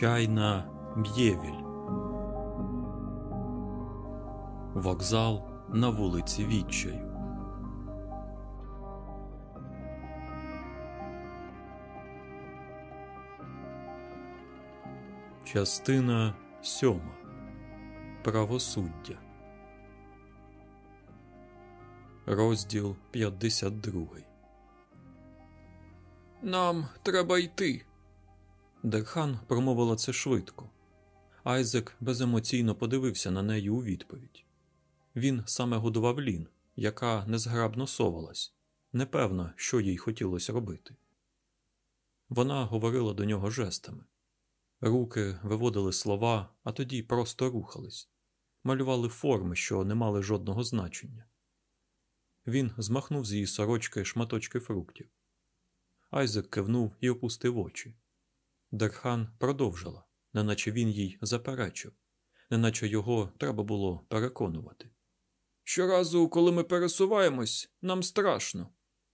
Чайна Б'євіль. Вокзал на вулиці Відчаю. Частина сьома. Правосуддя. Розділ 52. Нам треба йти. Дерхан промовила це швидко. Айзек беземоційно подивився на неї у відповідь. Він саме годував Лін, яка незграбно совалась, непевна, що їй хотілося робити. Вона говорила до нього жестами. Руки виводили слова, а тоді просто рухались, малювали форми, що не мали жодного значення. Він змахнув з її сорочки шматочки фруктів. Айзек кивнув і опустив очі. Дерхан продовжила, неначе він їй заперечив, неначе його треба було переконувати. Щоразу, коли ми пересуваємось, нам страшно,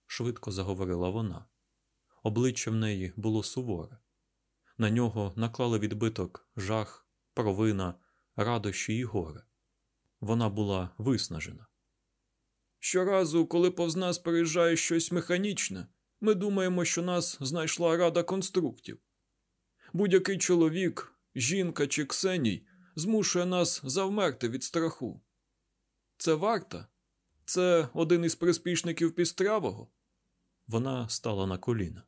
швидко заговорила вона. Обличчя в неї було суворе. На нього наклали відбиток жах, провина, радощі і горе. Вона була виснажена. Щоразу, коли повз нас переїжджає щось механічне, ми думаємо, що нас знайшла рада конструктів. Будь-який чоловік, жінка чи ксеній змушує нас завмерти від страху. Це варта? Це один із приспішників пістрявого? Вона стала на коліна.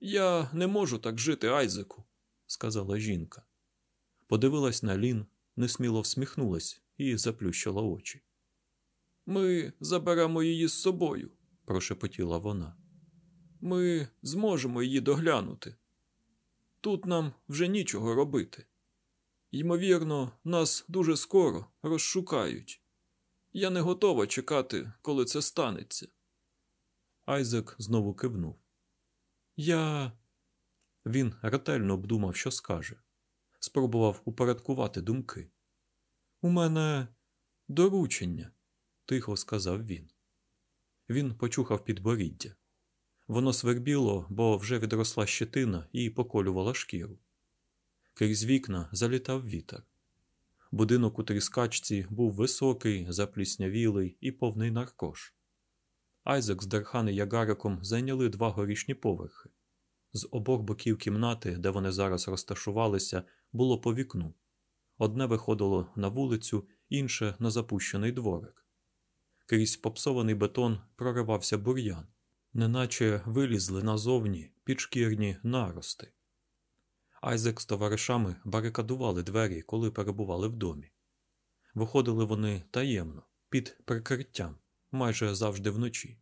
Я не можу так жити, Айзеку, сказала жінка. Подивилась на Лін, несміло всміхнулась і заплющила очі. Ми заберемо її з собою, прошепотіла вона. Ми зможемо її доглянути. Тут нам вже нічого робити. Ймовірно, нас дуже скоро розшукають. Я не готова чекати, коли це станеться. Айзек знову кивнув. Я. Він ретельно обдумав, що скаже, спробував упорядкувати думки. У мене доручення, тихо сказав він. Він почухав підборіддя. Воно свербіло, бо вже відросла щетина і поколювала шкіру. Крізь вікна залітав вітер. Будинок у тріскачці був високий, запліснявілий і повний наркош. Айзек з Дерхан і Ягареком зайняли два горішні поверхи. З обох боків кімнати, де вони зараз розташувалися, було по вікну. Одне виходило на вулицю, інше на запущений дворик. Крізь попсований бетон проривався бур'ян, неначе вилізли назовні підшкірні нарости. Айзек з товаришами барикадували двері, коли перебували в домі. Виходили вони таємно, під прикриттям, майже завжди вночі.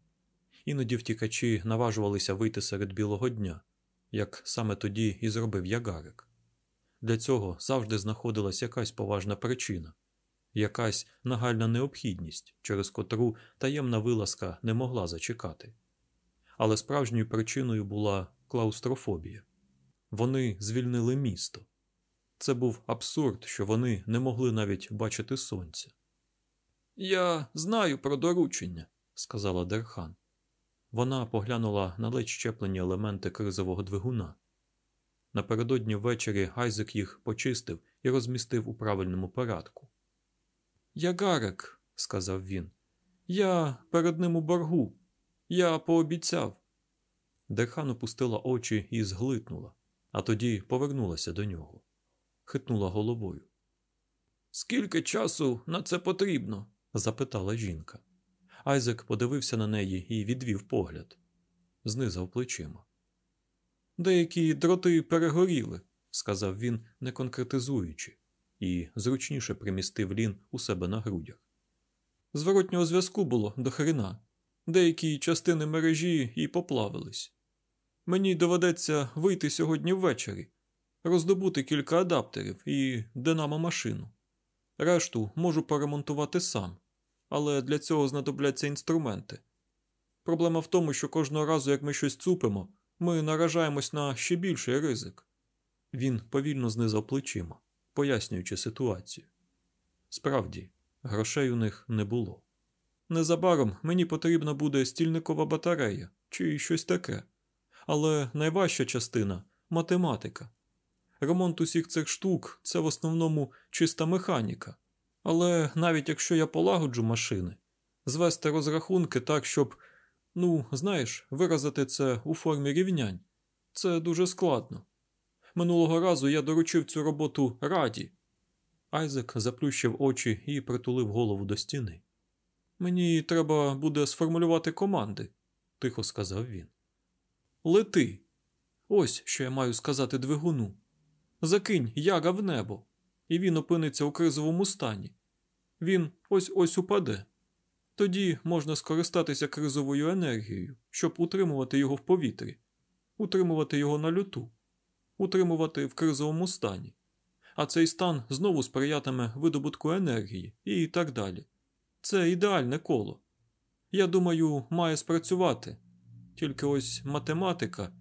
Іноді втікачі наважувалися вийти серед білого дня, як саме тоді і зробив ягарик. Для цього завжди знаходилась якась поважна причина, якась нагальна необхідність, через котру таємна вилазка не могла зачекати. Але справжньою причиною була клаустрофобія. Вони звільнили місто. Це був абсурд, що вони не могли навіть бачити сонця. Я знаю про доручення, сказала Дерхан. Вона поглянула на ледь зчеплені елементи кризового двигуна. Напередодні ввечері Айзек їх почистив і розмістив у правильному порядку. Ягарек, сказав він, я перед ним у боргу. Я пообіцяв. Дерхан опустила очі і зглитнула, а тоді повернулася до нього, хитнула головою. Скільки часу на це потрібно? запитала жінка. Айзек подивився на неї і відвів погляд, знизав плечима. Деякі дроти перегоріли, сказав він, не конкретизуючи, і зручніше примістив Лін у себе на грудях. Зворотнього зв'язку було до хрена. Деякі частини мережі і поплавились. Мені доведеться вийти сьогодні ввечері, роздобути кілька адаптерів і динамо машину. Решту можу поремонтувати сам, але для цього знадобляться інструменти. Проблема в тому, що кожного разу, як ми щось цупимо, ми наражаємось на ще більший ризик. Він повільно знизав плечима, пояснюючи ситуацію. Справді, грошей у них не було. Незабаром мені потрібна буде стільникова батарея чи щось таке. Але найважча частина математика. ремонт усіх цих штук це в основному чиста механіка. Але навіть якщо я полагоджу машини, звести розрахунки так, щоб, ну, знаєш, виразити це у формі рівнянь, це дуже складно. Минулого разу я доручив цю роботу раді. Айзек заплющив очі і притулив голову до стіни. Мені треба буде сформулювати команди, тихо сказав він. Лети. Ось що я маю сказати двигуну. Закинь яга в небо, і він опиниться у кризовому стані. Він ось ось упаде. Тоді можна скористатися кризовою енергією, щоб утримувати його в повітрі, утримувати його на люту, утримувати в кризовому стані. А цей стан знову сприятиме видобутку енергії і так далі. Це ідеальне коло. Я думаю, має спрацювати. Тільки ось математика.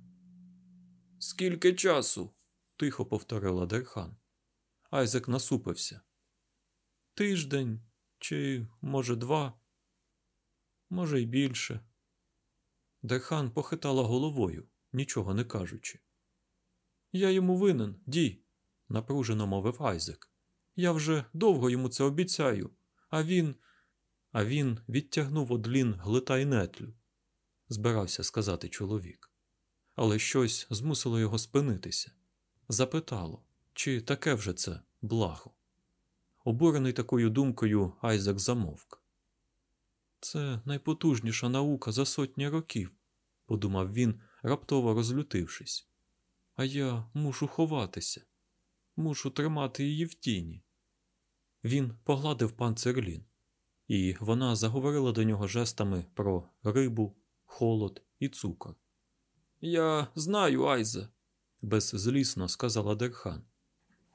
Скільки часу? тихо повторила Дерхан. Айзек насупився. Тиждень чи, може, два, може, й більше. Дерхан похитала головою, нічого не кажучи. Я йому винен, Ді, напружено мовив Айзек. Я вже довго йому це обіцяю, а він. А він відтягнув од Лін глитай-нетлю, збирався сказати чоловік. Але щось змусило його спинитися. Запитало, чи таке вже це благо. Обурений такою думкою, Айзек замовк. Це найпотужніша наука за сотні років, подумав він, раптово розлютившись. А я мушу ховатися, мушу тримати її в тіні. Він погладив панцерлін, і вона заговорила до нього жестами про рибу, холод і цукор. Я знаю, Айзе, беззлісно сказала Дерхан.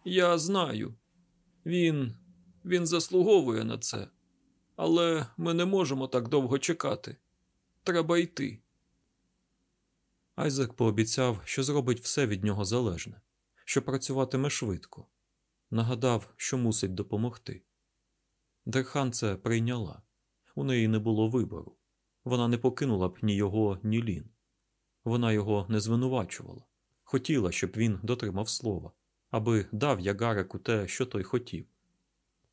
Я знаю. Він. Він заслуговує на це. Але ми не можемо так довго чекати. Треба йти. Айзек пообіцяв, що зробить все від нього залежне, що працюватиме швидко. Нагадав, що мусить допомогти. Дерхан це прийняла. У неї не було вибору. Вона не покинула б ні його, ні Лін. Вона його не звинувачувала. Хотіла, щоб він дотримав слова, аби дав Ягареку те, що той хотів.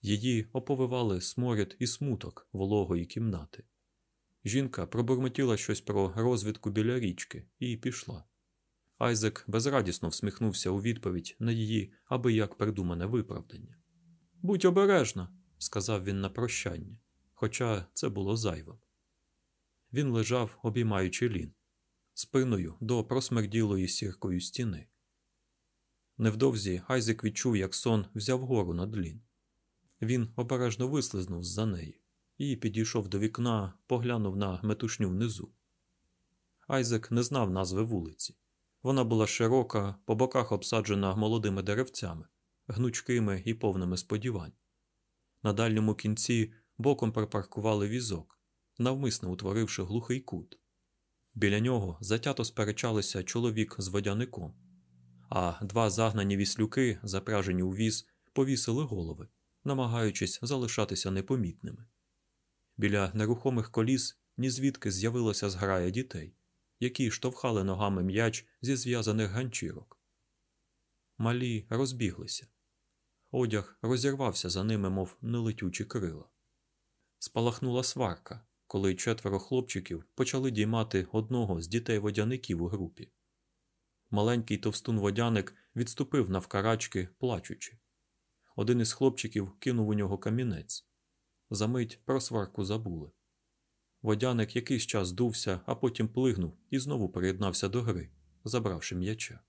Її оповивали сморід і смуток вологої кімнати. Жінка пробурмотіла щось про розвідку біля річки і пішла. Айзек безрадісно всміхнувся у відповідь на її аби як придумане виправдання. Будь обережна, сказав він на прощання, хоча це було зайвим. Він лежав, обіймаючи лін, спиною до просмерділої сіркою стіни. Невдовзі Айзек відчув, як сон взяв гору над лін. Він обережно вислизнув з за неї і підійшов до вікна, поглянув на метушню внизу. Айзек не знав назви вулиці. Вона була широка, по боках обсаджена молодими деревцями, гнучкими і повними сподівань. На дальньому кінці боком припаркували візок, навмисно утворивши глухий кут. Біля нього затято сперечалися чоловік з водяником, а два загнані віслюки, запряжені у віз, повісили голови, намагаючись залишатися непомітними. Біля нерухомих коліс нізвідки з'явилася зграя дітей, які штовхали ногами м'яч зі зв'язаних ганчірок. Малі розбіглися. Одяг розірвався за ними, мов нелетючі крила. Спалахнула сварка, коли четверо хлопчиків почали діймати одного з дітей водяників у групі. Маленький товстун водяник відступив навкарачки, плачучи. Один із хлопчиків кинув у нього камінець. Замить про сварку забули. Водяник якийсь час дувся, а потім плигнув і знову приєднався до гри, забравши м'яча.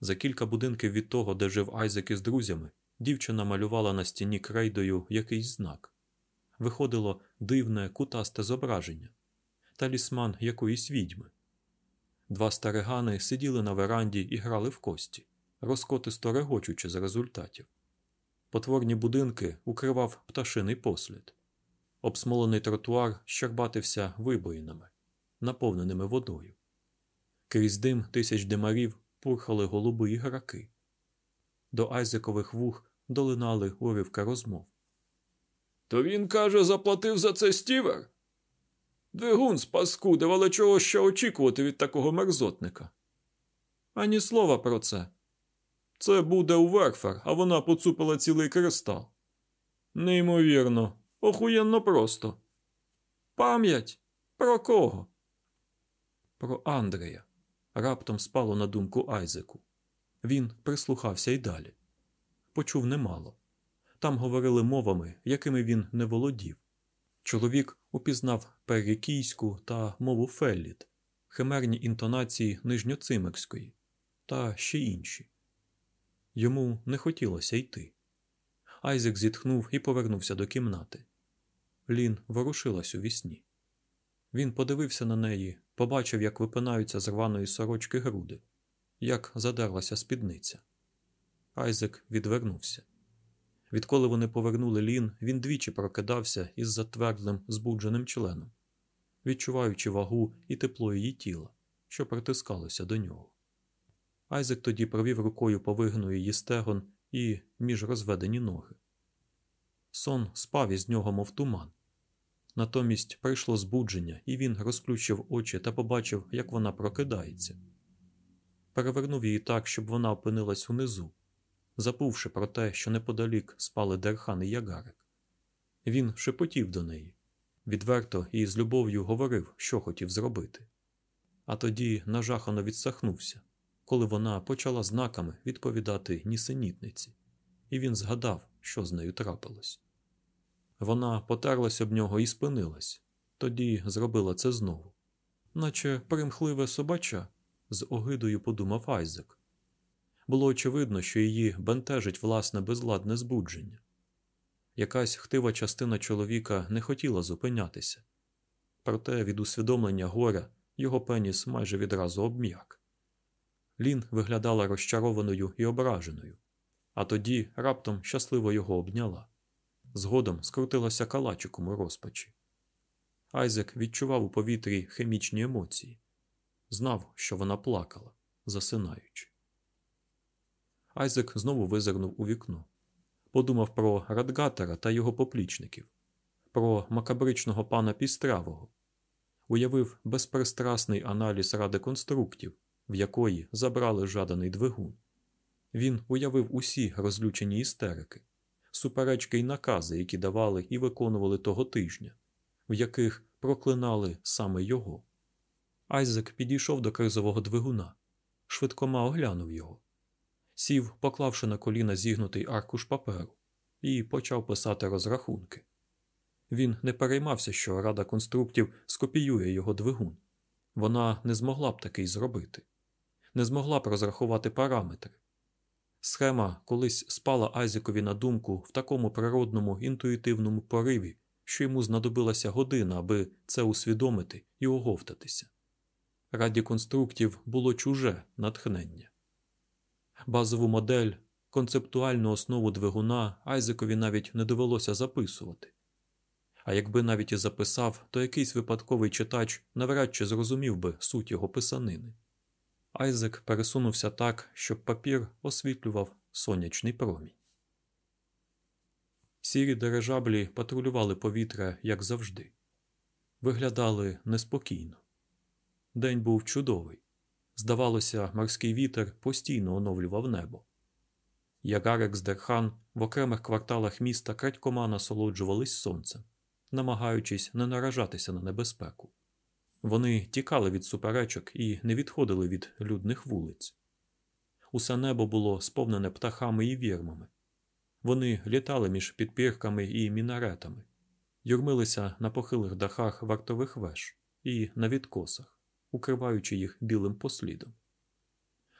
За кілька будинків від того, де жив Айзек із друзями, дівчина малювала на стіні крейдою якийсь знак. Виходило дивне кутасте зображення талісман якоїсь відьми. Два старигани сиділи на веранді і грали в кості, розкотисто регочучи з результатів. Потворні будинки укривав пташиний послід. Обсмолений тротуар щербатився вибоїнами, наповненими водою. Крізь дим тисяч димарів пурхали голуби і граки. До Айзекових вух долинали уривки розмов. То він, каже, заплатив за це стівер? Двигун з паскуди, але чого ще очікувати від такого мерзотника? Ані слова про це. Це буде у Верфер, а вона поцупила цілий кристал. Неймовірно, охуєнно просто. Пам'ять? Про кого? Про Андрея. Раптом спало на думку Айзеку. Він прислухався й далі. Почув немало. Там говорили мовами, якими він не володів. Чоловік упізнав перекійську та мову Фелліт, химерні інтонації нижньоцимерської та ще інші. Йому не хотілося йти. Айзек зітхнув і повернувся до кімнати. Лін ворушилась у вісні. Він подивився на неї, побачив, як випинаються з рваної сорочки груди, як задерлася спідниця. Айзек відвернувся. Відколи вони повернули Лін, він двічі прокидався із затвердлим збудженим членом, відчуваючи вагу і тепло її тіла, що притискалося до нього. Айзек тоді провів рукою по вигну її стегон і між розведені ноги. Сон спав із нього, мов туман. Натомість прийшло збудження, і він розплющив очі та побачив, як вона прокидається. Перевернув її так, щоб вона опинилась унизу, забувши про те, що неподалік спали Дерхан і Ягарек. Він шепотів до неї, відверто і з любов'ю говорив, що хотів зробити. А тоді нажахано відсахнувся, коли вона почала знаками відповідати нісенітниці, і він згадав, що з нею трапилось. Вона потерлась об нього і спинилась, тоді зробила це знову, наче примхливе собача, з огидою подумав Айзек. Було очевидно, що її бентежить власне безладне збудження. Якась хтива частина чоловіка не хотіла зупинятися, проте від усвідомлення горя його пеніс майже відразу обм'як. Лін виглядала розчарованою і ображеною, а тоді раптом щасливо його обняла. Згодом скрутилася калачиком у розпачі. Айзек відчував у повітрі хімічні емоції, знав, що вона плакала, засинаючи. Айзек знову визирнув у вікно, подумав про Радгатера та його поплічників, про макабричного пана Пістравого, уявив безпристрасний аналіз ради конструктів, в якої забрали жаданий двигун. Він уявив усі розлючені істерики, суперечки й накази, які давали і виконували того тижня, в яких проклинали саме його. Айзек підійшов до кризового двигуна, швидкома оглянув його, сів, поклавши на коліна зігнутий аркуш паперу, і почав писати розрахунки. Він не переймався, що рада конструктів скопіює його двигун. Вона не змогла б такий зробити, не змогла б розрахувати параметри. Схема колись спала Айзекові на думку в такому природному інтуїтивному пориві, що йому знадобилася година, аби це усвідомити і оговтатися. Раді конструктів було чуже натхнення. Базову модель, концептуальну основу двигуна Айзекові навіть не довелося записувати. А якби навіть і записав, то якийсь випадковий читач навряд чи зрозумів би суть його писанини. Айзек пересунувся так, щоб папір освітлював сонячний промінь. Сірі дирижаблі патрулювали повітря, як завжди, виглядали неспокійно. День був чудовий. Здавалося, морський вітер постійно оновлював небо. Ягарек з Дерхан в окремих кварталах міста крадькома насолоджувались сонцем, намагаючись не наражатися на небезпеку. Вони тікали від суперечок і не відходили від людних вулиць. Усе небо було сповнене птахами і вірмами. Вони літали між підпірками і мінаретами, юрмилися на похилих дахах вартових веж і на відкосах, укриваючи їх білим послідом,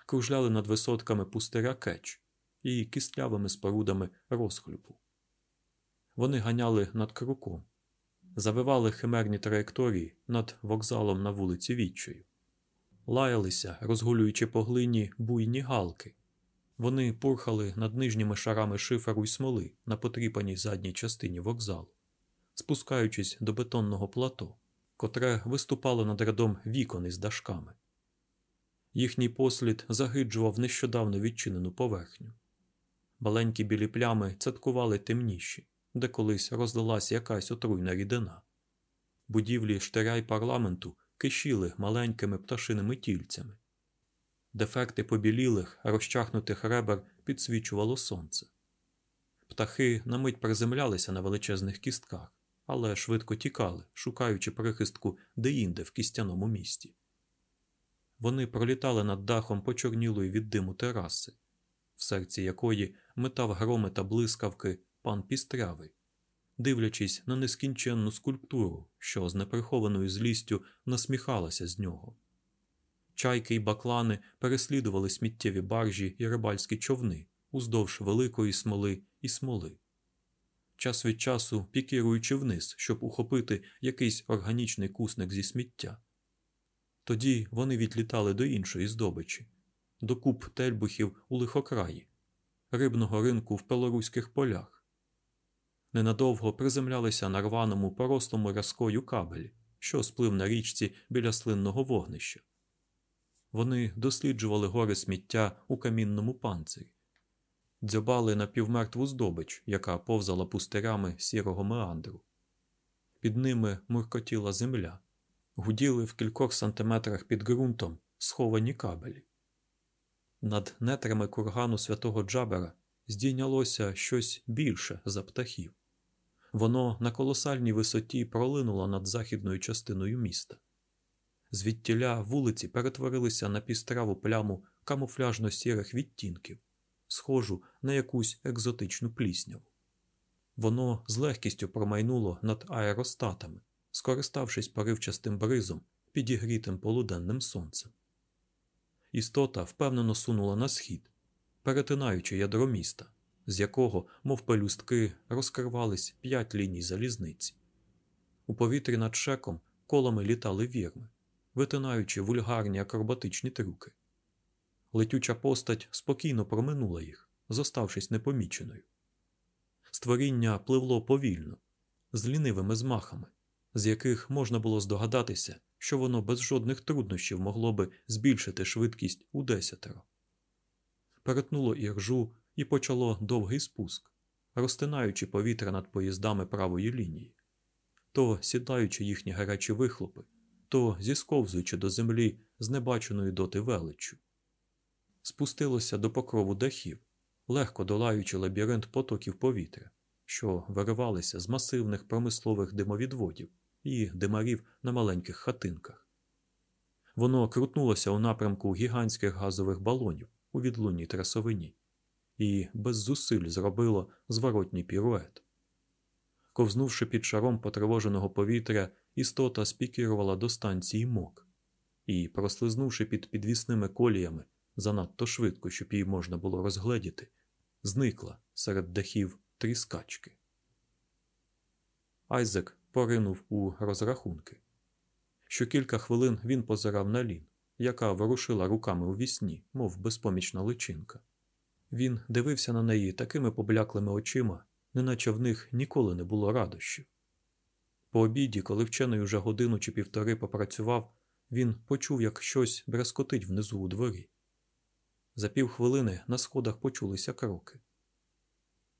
кружляли над висотками пустиря кеч і кістлявими спорудами розхлюпу. Вони ганяли над круком, завивали химерні траєкторії над вокзалом на вулиці Вітчою, лаялися, розгулюючи по глині буйні галки. Вони пурхали над нижніми шарами шиферу й смоли на потріпаній задній частині вокзалу, спускаючись до бетонного плато, котре виступало над рядом вікон із дашками. Їхній послід загиджував нещодавно відчинену поверхню. Маленькі білі плями цяткували темніші, де колись розлилась якась отруйна рідина. Будівлі штиря й парламенту кишіли маленькими пташиними тільцями. Дефекти побілілих, розчахнутих ребер підсвічувало сонце. Птахи на мить приземлялися на величезних кістках, але швидко тікали, шукаючи прихистку деінде в кістяному місті. Вони пролітали над дахом почорнілої від диму тераси, в серці якої метав громи та блискавки пан Пістрявий, дивлячись на нескінченну скульптуру, що з неприхованою злістю насміхалася з нього. Чайки й баклани переслідували сміттєві баржі і рибальські човни уздовж великої смоли і смоли, час від часу пікіруючи вниз, щоб ухопити якийсь органічний кусник зі сміття. Тоді вони відлітали до іншої здобичі, до куб тельбухів у лихокраї, рибного ринку в пелоруських полях. Ненадовго приземлялися на рваному порослому рязкою кабелі, що сплив на річці біля слинного вогнища. Вони досліджували гори сміття у камінному панцирі, дзьобали на півмертву здобич, яка повзала пустирями сірого меандру. Під ними муркотіла земля, гуділи в кількох сантиметрах під ґрунтом сховані кабелі. Над нетрами кургану святого Джабера здійнялося щось більше за птахів. Воно на колосальній висоті пролинуло над західною частиною міста. Звідтіля вулиці перетворилися на пістраву пляму камуфляжно сірих відтінків, схожу на якусь екзотичну плісняву. Воно з легкістю промайнуло над аеростатами, скориставшись поривчастим бризом, підігрітим полуденним сонцем. Істота впевнено сунула на схід, перетинаючи ядро міста, з якого, мов пелюстки, розкривались п'ять ліній залізниці. У повітрі над шеком колами літали вірми, витинаючи вульгарні акробатичні трюки. Летюча постать спокійно проминула їх, зоставшись непоміченою. Створіння пливло повільно, з лінивими змахами, з яких можна було здогадатися, що воно без жодних труднощів могло би збільшити швидкість у десятеро. Перетнуло іржу і почало довгий спуск, розтинаючи повітря над поїздами правої лінії, то сідаючи їхні гарячі вихлопи, то зісковзуючи до землі з небаченою доти величчю. Спустилося до покрову дахів, легко долаючи лабіринт потоків повітря, що виривалися з масивних промислових димовідводів і димарів на маленьких хатинках. Воно крутнулося у напрямку гігантських газових балонів у відлунній трасовині і без зусиль зробило зворотній пірует. Ковзнувши під шаром потривоженого повітря, істота спікірувала до станції мок і, прослизнувши під підвісними коліями занадто швидко, щоб її можна було розгледіти, зникла серед дахів тріскачки. Айзек поринув у розрахунки. Що кілька хвилин він позирав на лін, яка ворушила руками у вісні, мов безпомічна личинка. Він дивився на неї такими побляклими очима, неначе в них ніколи не було радощів. По обіді, коли вчений уже годину чи півтори попрацював, він почув, як щось брескотить внизу у дворі. За півхвилини на сходах почулися кроки.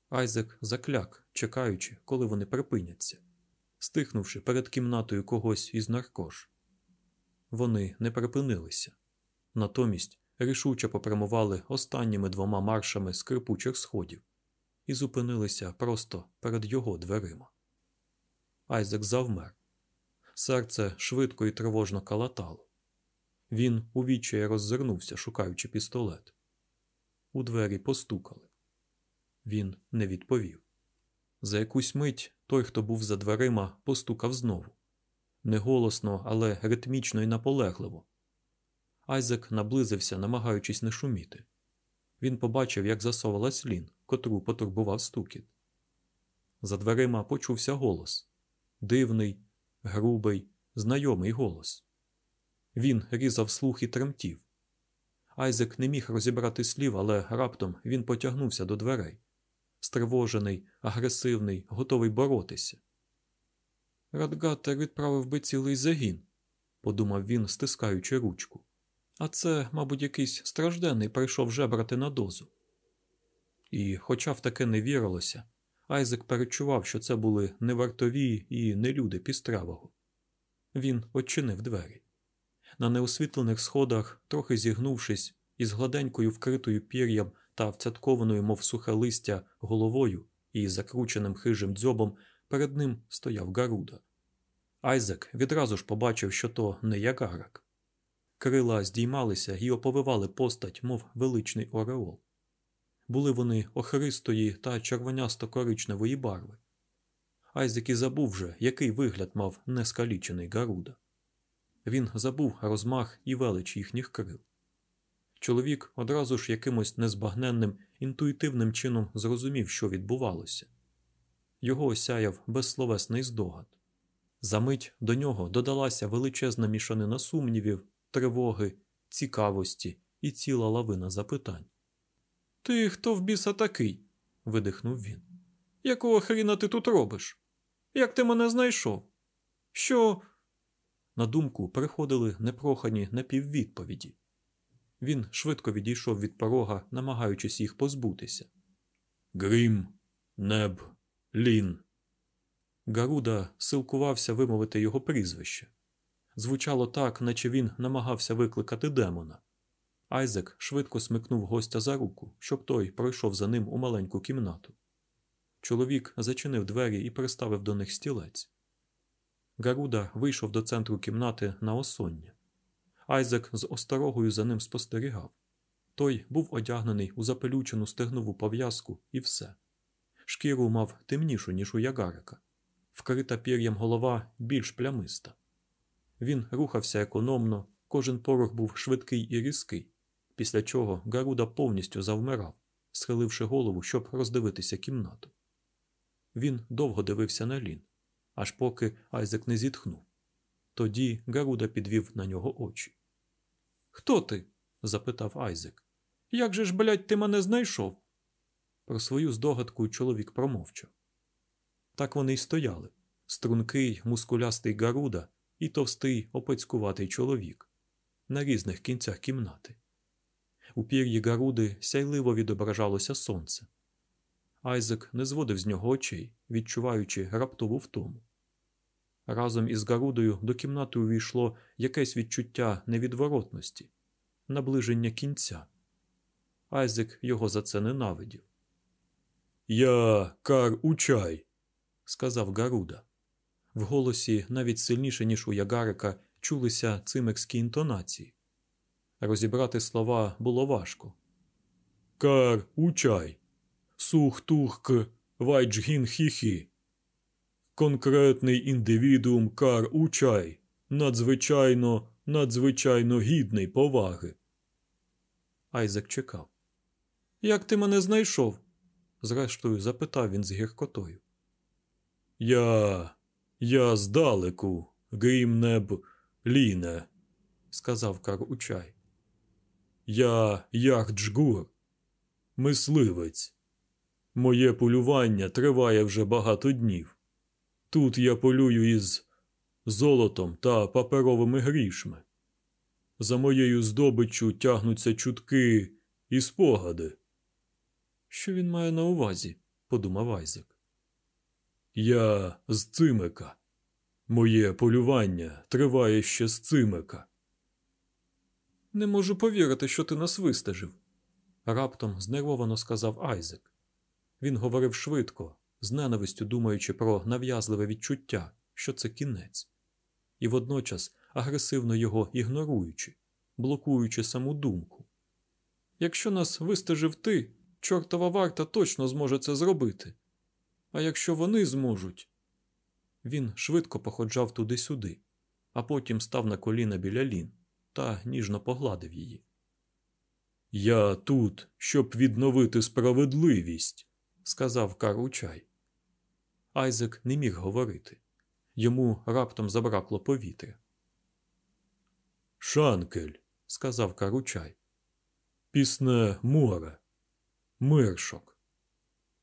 Айзек закляк, чекаючи, коли вони припиняться, стихнувши перед кімнатою когось із наркош. Вони не припинилися. Натомість рішуче попрямували останніми двома маршами скрипучих сходів і зупинилися просто перед його дверима. Айзек завмер. Серце швидко і тривожно калатало. Він у відчаї роззирнувся, шукаючи пістолет. У двері постукали. Він не відповів. За якусь мить той, хто був за дверима, постукав знову. Не голосно, але ритмічно і наполегливо. Айзек наблизився, намагаючись не шуміти. Він побачив, як засовалась лін, котру потурбував стукіт. За дверима почувся голос дивний, грубий, знайомий голос. Він різав слух і тремтів. Айзек не міг розібрати слів, але раптом він потягнувся до дверей. Стривожений, агресивний, готовий боротися. Радгатер відправив би цілий загін, подумав він, стискаючи ручку. А це, мабуть, якийсь стражденний прийшов жебрати на дозу. І, хоча в таке не вірилося, Айзек перечував, що це були не вартові і не люди пістравого. Він очинив двері. На неосвітлених сходах, трохи зігнувшись, із гладенькою вкритою пір'ям та вцяткованою, мов сухе листя, головою і закрученим хижим дзьобом перед ним стояв Гаруда. Айзек відразу ж побачив, що то не ягарак. Крила здіймалися і оповивали постать, мов величний ореол. Були вони охристої та червонясто-коричневої барви. Айзек і забув вже, який вигляд мав нескалічений Гаруда. Він забув розмах і велич їхніх крил. Чоловік одразу ж якимось незбагненним, інтуїтивним чином зрозумів, що відбувалося. Його осяяв безсловесний здогад. Замить до нього додалася величезна мішанина сумнівів, тривоги, цікавості і ціла лавина запитань. Ти хто в біса такий? видихнув він. Якого хріна ти тут робиш? Як ти мене знайшов? Що. На думку приходили непрохані напіввідповіді. Він швидко відійшов від порога, намагаючись їх позбутися. Грім, неб, лін. Гаруда силкувався вимовити його прізвище. Звучало так, наче він намагався викликати демона. Айзек швидко смикнув гостя за руку, щоб той пройшов за ним у маленьку кімнату. Чоловік зачинив двері і приставив до них стілець. Гаруда вийшов до центру кімнати на осоння. Айзек з осторогою за ним спостерігав. Той був одягнений у запелючену стегнову пов'язку і все. Шкіру мав темнішу, ніж у ягарика, вкрита пір'ям голова більш плямиста. Він рухався економно, кожен порох був швидкий і різкий, після чого Гаруда повністю завмирав, схиливши голову, щоб роздивитися кімнату. Він довго дивився на лін, аж поки Айзек не зітхнув. Тоді Гаруда підвів на нього очі. Хто ти? запитав Айзек. Як же ж, блядь, ти мене знайшов? Про свою здогадку чоловік промовчав. Так вони й стояли стрункий, мускулястий Гаруда і товстий, опецькуватий чоловік на різних кінцях кімнати. У пір'ї Гаруди сяйливо відображалося сонце. Айзек не зводив з нього очей, відчуваючи раптову втому. Разом із Гарудою до кімнати увійшло якесь відчуття невідворотності, наближення кінця. Айзек його за це ненавидів. Я кар учай, сказав Гаруда. В голосі навіть сильніше, ніж у Ягарика, чулися цимекські інтонації. Розібрати слова було важко. Кар учай. Сух тух к вайджгін хі-хі. Конкретний індивідуум кар учай. Надзвичайно, надзвичайно гідний поваги. Айзек чекав. Як ти мене знайшов? зрештою запитав він з гіркотою. Я. Я здалеку, грімнеб ліне, сказав Кар Учай. Я Яхджгур, мисливець. Моє полювання триває вже багато днів. Тут я полюю із золотом та паперовими грішми. За моєю здобиччю тягнуться чутки і спогади. Що він має на увазі? подумав Айзек. Я з цимика. Моє полювання триває ще з цимика. Не можу повірити, що ти нас вистежив, раптом знервовано сказав Айзек. Він говорив швидко, з ненавистю думаючи про нав'язливе відчуття, що це кінець, і водночас агресивно його ігноруючи, блокуючи саму думку. Якщо нас вистежив ти, чортова варта точно зможе це зробити. А якщо вони зможуть. Він швидко походжав туди-сюди, а потім став на коліна біля лін та ніжно погладив її. Я тут, щоб відновити справедливість, сказав Каручай. Айзек не міг говорити. Йому раптом забракло повітря. Шанкель, сказав Каручай. Пісне море, миршок.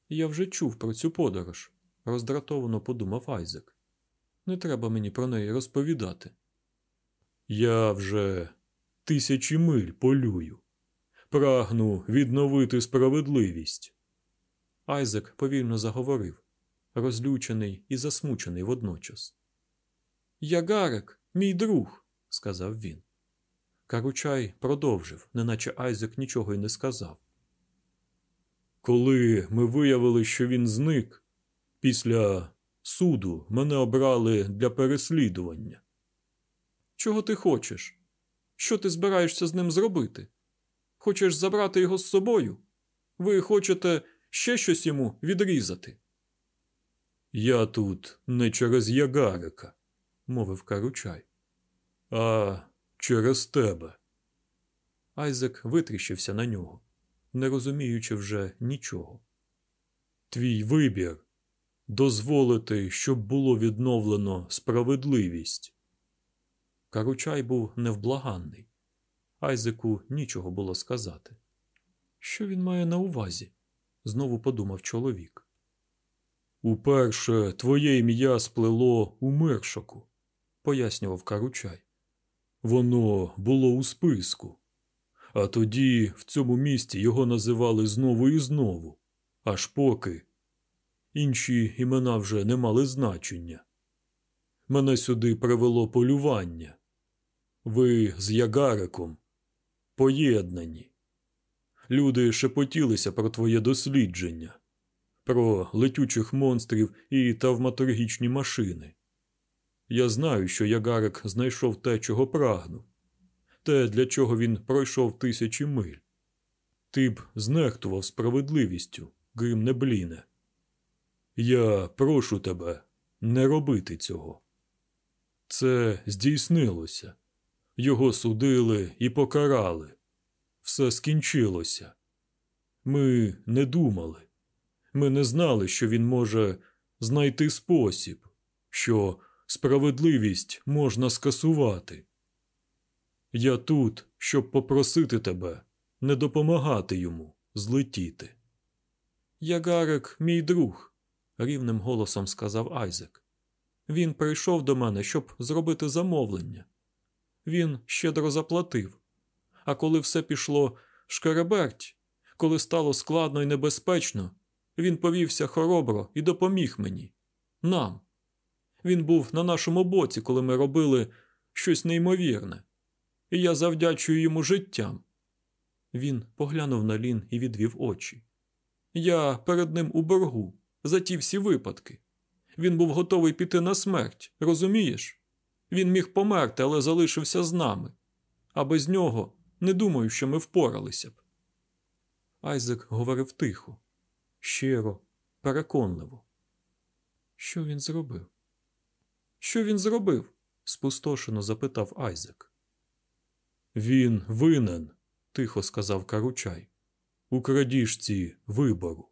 Я вже чув про цю подорож, роздратовано подумав Айзек. Не треба мені про неї розповідати. Я вже тисячі миль полюю. Прагну відновити справедливість. Айзек повільно заговорив, розлючений і засмучений водночас. Я Гарек, мій друг, сказав він. Каручай продовжив, неначе Айзек нічого й не сказав. Коли ми виявили, що він зник, після суду мене обрали для переслідування. Чого ти хочеш? Що ти збираєшся з ним зробити? Хочеш забрати його з собою? Ви хочете ще щось йому відрізати? Я тут не через ягарика, мовив Каручай, а через тебе. Айзек витріщився на нього, не розуміючи вже нічого. Твій вибір дозволити, щоб було відновлено справедливість. Каручай був невблаганний. Айзеку нічого було сказати. Що він має на увазі? Знову подумав чоловік. Уперше твоє ім'я сплело у Мершаку, пояснював Каручай. Воно було у списку. А тоді в цьому місті його називали знову і знову, аж поки інші імена вже не мали значення. Мене сюди привело полювання. Ви з Ягариком поєднані. Люди шепотілися про твоє дослідження, про летючих монстрів і тавматургічні машини. Я знаю, що Ягарик знайшов те, чого прагнув, те, для чого він пройшов тисячі миль. Ти б знехтував справедливістю, Гримне Бліне. Я прошу тебе не робити цього. Це здійснилося. Його судили і покарали. Все скінчилося. Ми не думали. Ми не знали, що він може знайти спосіб, що справедливість можна скасувати. Я тут, щоб попросити тебе не допомагати йому злетіти. Ягарик, мій друг, рівним голосом сказав Айзек. Він прийшов до мене, щоб зробити замовлення. Він щедро заплатив. А коли все пішло шкереберть, коли стало складно і небезпечно, він повівся хоробро і допоміг мені. Нам. Він був на нашому боці, коли ми робили щось неймовірне, і я завдячую йому життям. Він поглянув на Лін і відвів очі. Я перед ним у боргу за ті всі випадки. Він був готовий піти на смерть, розумієш? Він міг померти, але залишився з нами. А без нього не думаю, що ми впоралися б. Айзек говорив тихо, щиро, переконливо. Що він зробив? Що він зробив? спустошено запитав Айзек. Він винен, тихо сказав Каручай, у крадіжці вибору.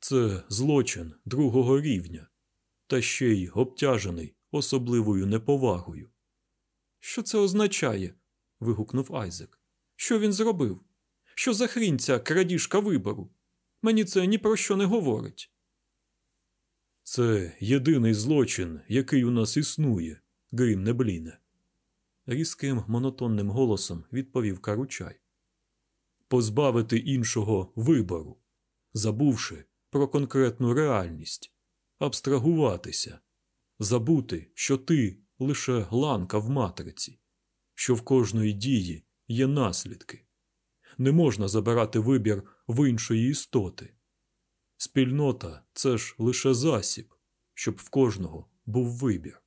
Це злочин другого рівня, та ще й обтяжений особливою неповагою. Що це означає? Вигукнув Айзек. Що він зробив? Що за хрінь ця крадіжка вибору? Мені це ні про що не говорить. Це єдиний злочин, який у нас існує, Грім Небліне. Різким монотонним голосом відповів Каручай. Позбавити іншого вибору, забувши про конкретну реальність, абстрагуватися, забути, що ти лише ланка в матриці, що в кожної дії є наслідки. Не можна забирати вибір в іншої істоти. Спільнота це ж лише засіб, щоб в кожного був вибір.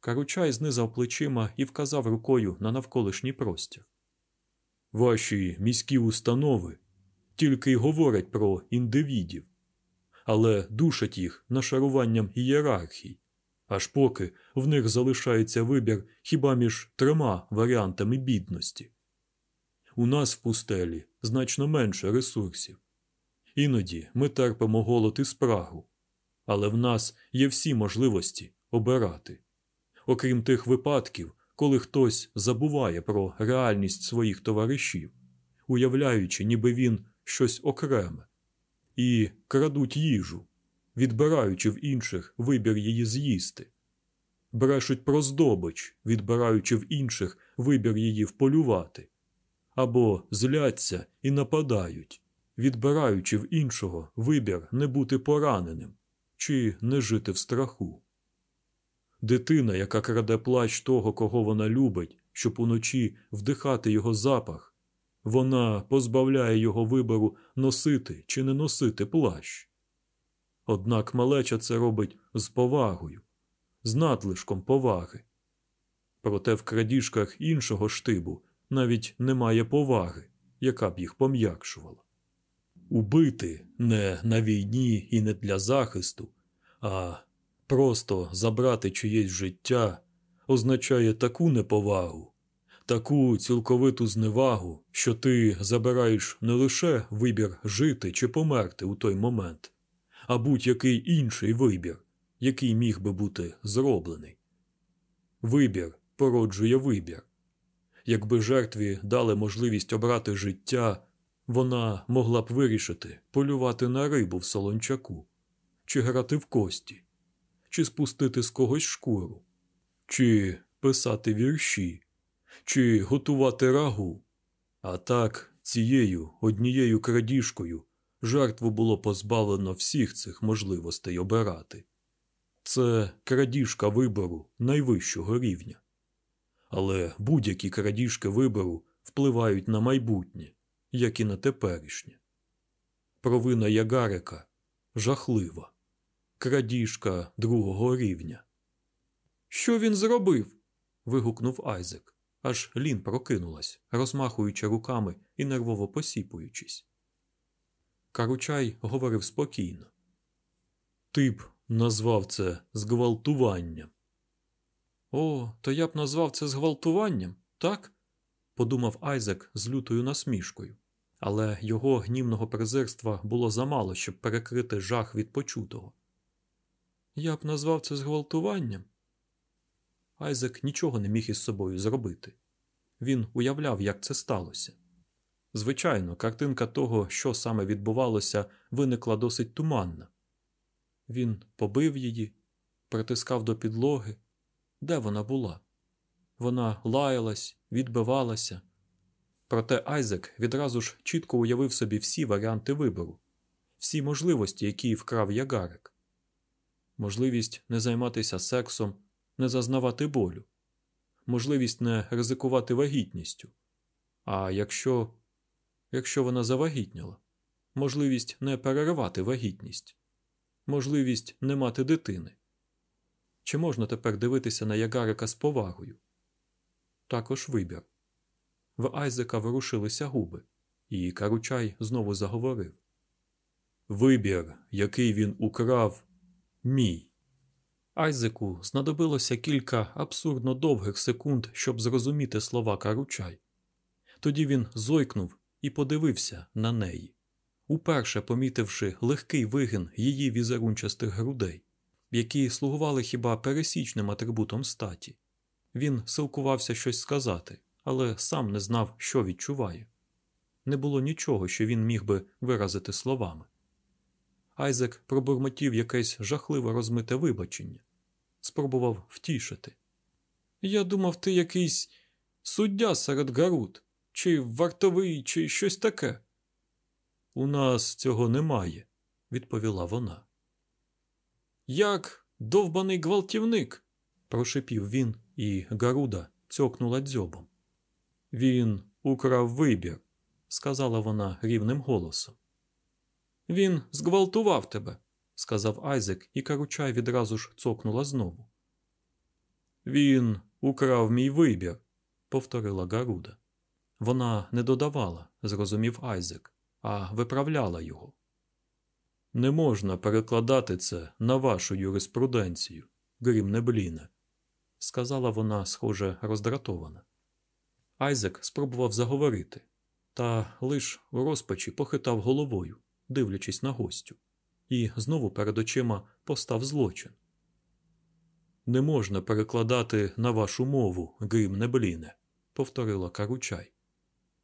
Каручай знизав плечима і вказав рукою на навколишній простір. Ваші міські установи тільки й говорять про індивідів, але душать їх нашаруванням ієрархій, аж поки в них залишається вибір хіба між трьома варіантами бідності. У нас в пустелі значно менше ресурсів. Іноді ми терпимо голод і спрагу, але в нас є всі можливості обирати. Окрім тих випадків, коли хтось забуває про реальність своїх товаришів, уявляючи, ніби він щось окреме, і крадуть їжу, відбираючи в інших вибір її з'їсти, брешуть про здобич, відбираючи в інших вибір її вполювати, або зляться і нападають, відбираючи в іншого вибір не бути пораненим чи не жити в страху. Дитина, яка краде плач того, кого вона любить, щоб уночі вдихати його запах, Вона позбавляє його вибору носити чи не носити плащ. Однак малеча це робить з повагою, з надлишком поваги. Проте в крадіжках іншого штибу навіть немає поваги, яка б їх пом'якшувала. Убити не на війні і не для захисту, а просто забрати чиєсь життя означає таку неповагу, таку цілковиту зневагу, що ти забираєш не лише вибір жити чи померти у той момент, а будь-який інший вибір, який міг би бути зроблений. Вибір породжує вибір. Якби жертві дали можливість обрати життя, вона могла б вирішити полювати на рибу в солончаку, чи грати в кості, чи спустити з когось шкуру, чи писати вірші, чи готувати рагу. А так, цією однією крадіжкою жертву було позбавлено всіх цих можливостей обирати. Це крадіжка вибору найвищого рівня. Але будь-які крадіжки вибору впливають на майбутнє, як і на теперішнє. Провина Ягарика жахлива, крадіжка другого рівня. Що він зробив? вигукнув Айзек, аж Лін прокинулась, розмахуючи руками і нервово посіпуючись. Каручай говорив спокійно. Ти б назвав це зґвалтуванням. О, то я б назвав це зґвалтуванням, так? подумав Айзек з лютою насмішкою, але його гнівного презирства було замало, щоб перекрити жах від почутого. Я б назвав це зґвалтуванням. Айзек нічого не міг із собою зробити. Він уявляв, як це сталося. Звичайно, картинка того, що саме відбувалося, виникла досить туманна. Він побив її, притискав до підлоги. Де вона була? Вона лаялась, відбивалася. Проте Айзек відразу ж чітко уявив собі всі варіанти вибору, всі можливості, які вкрав ягарик. Можливість не займатися сексом, не зазнавати болю, можливість не ризикувати вагітністю. А якщо якщо вона завагітніла, можливість не переривати вагітність, можливість не мати дитини. Чи можна тепер дивитися на ягарика з повагою? Також вибір. В Айзека ворушилися губи, і Каручай знову заговорив: Вибір, який він украв, мій. Айзеку знадобилося кілька абсурдно довгих секунд, щоб зрозуміти слова Каручай. Тоді він зойкнув і подивився на неї, уперше помітивши легкий вигин її візерунчастих грудей, які слугували хіба пересічним атрибутом статі. Він силкувався щось сказати, але сам не знав, що відчуває. Не було нічого, що він міг би виразити словами. Айзек пробурмотів якесь жахливо розмите вибачення, спробував втішити. Я думав, ти якийсь суддя серед гарут, чи вартовий, чи щось таке. У нас цього немає, відповіла вона. Як довбаний гвалтівник, прошипів він, і Гаруда цьокнула дзьобом. Він украв вибір, сказала вона рівним голосом. Він зґвалтував тебе, сказав Айзек, і Каручай відразу ж цокнула знову. Він украв мій вибір, повторила Гаруда. Вона не додавала, зрозумів Айзек, а виправляла його. Не можна перекладати це на вашу юриспруденцію, грім Небліне, сказала вона, схоже, роздратована. Айзек спробував заговорити, та лиш у розпачі похитав головою, дивлячись на гостю, і знову перед очима постав злочин. Не можна перекладати на вашу мову, грім Небліне, повторила Каручай.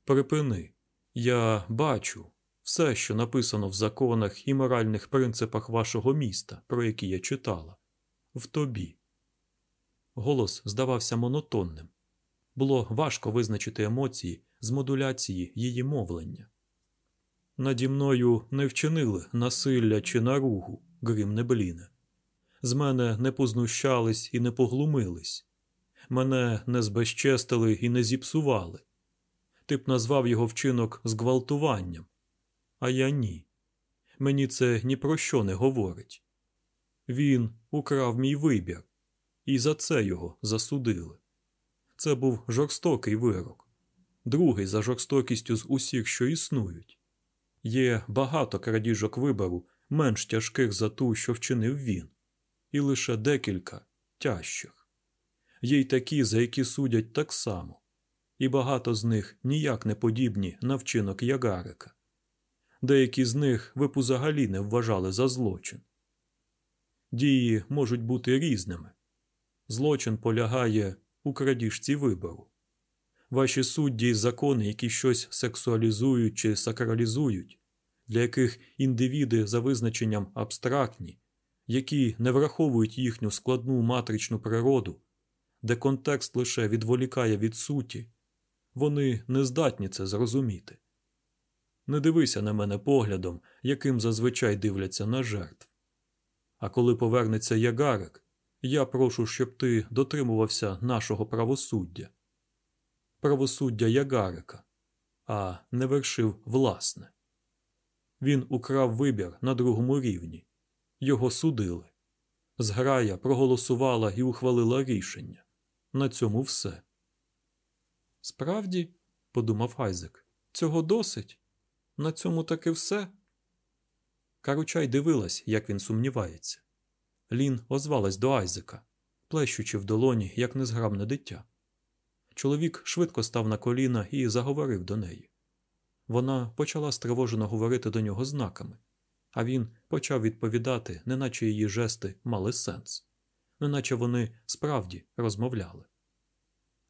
Припини, я бачу все, що написано в законах і моральних принципах вашого міста, про які я читала, в тобі. Голос здавався монотонним. Було важко визначити емоції з модуляції її мовлення. Наді мною не вчинили насилля чи наругу, грім Небліне. З мене не познущались і не поглумились, мене не збезчестили і не зіпсували. Ти б назвав його вчинок зґвалтуванням. А я ні. Мені це ні про що не говорить. Він украв мій вибір, і за це його засудили. Це був жорстокий вирок, другий за жорстокістю з усіх, що існують. Є багато крадіжок вибору, менш тяжких за ту, що вчинив він, і лише декілька тяжчих. Є й такі, за які судять так само, і багато з них ніяк не подібні на вчинок Ягарика. Деякі з них ви б узагалі не вважали за злочин. Дії можуть бути різними. Злочин полягає у крадіжці вибору. Ваші судді і закони, які щось сексуалізують чи сакралізують, для яких індивіди за визначенням абстрактні, які не враховують їхню складну матричну природу, де контекст лише відволікає від суті, вони не здатні це зрозуміти. Не дивися на мене поглядом, яким зазвичай дивляться на жертв. А коли повернеться ягарик, я прошу, щоб ти дотримувався нашого правосуддя. Правосуддя ягарика, а не вершив власне. Він украв вибір на другому рівні. Його судили. Зграя проголосувала і ухвалила рішення. На цьому все. Справді, подумав Айзек, цього досить. На цьому таки все. Каручай дивилась, як він сумнівається. Лін озвалась до Айзека, плещучи в долоні, як незграбне дитя. Чоловік швидко став на коліна і заговорив до неї. Вона почала стривожено говорити до нього знаками, а він почав відповідати, неначе її жести мали сенс, неначе вони справді розмовляли.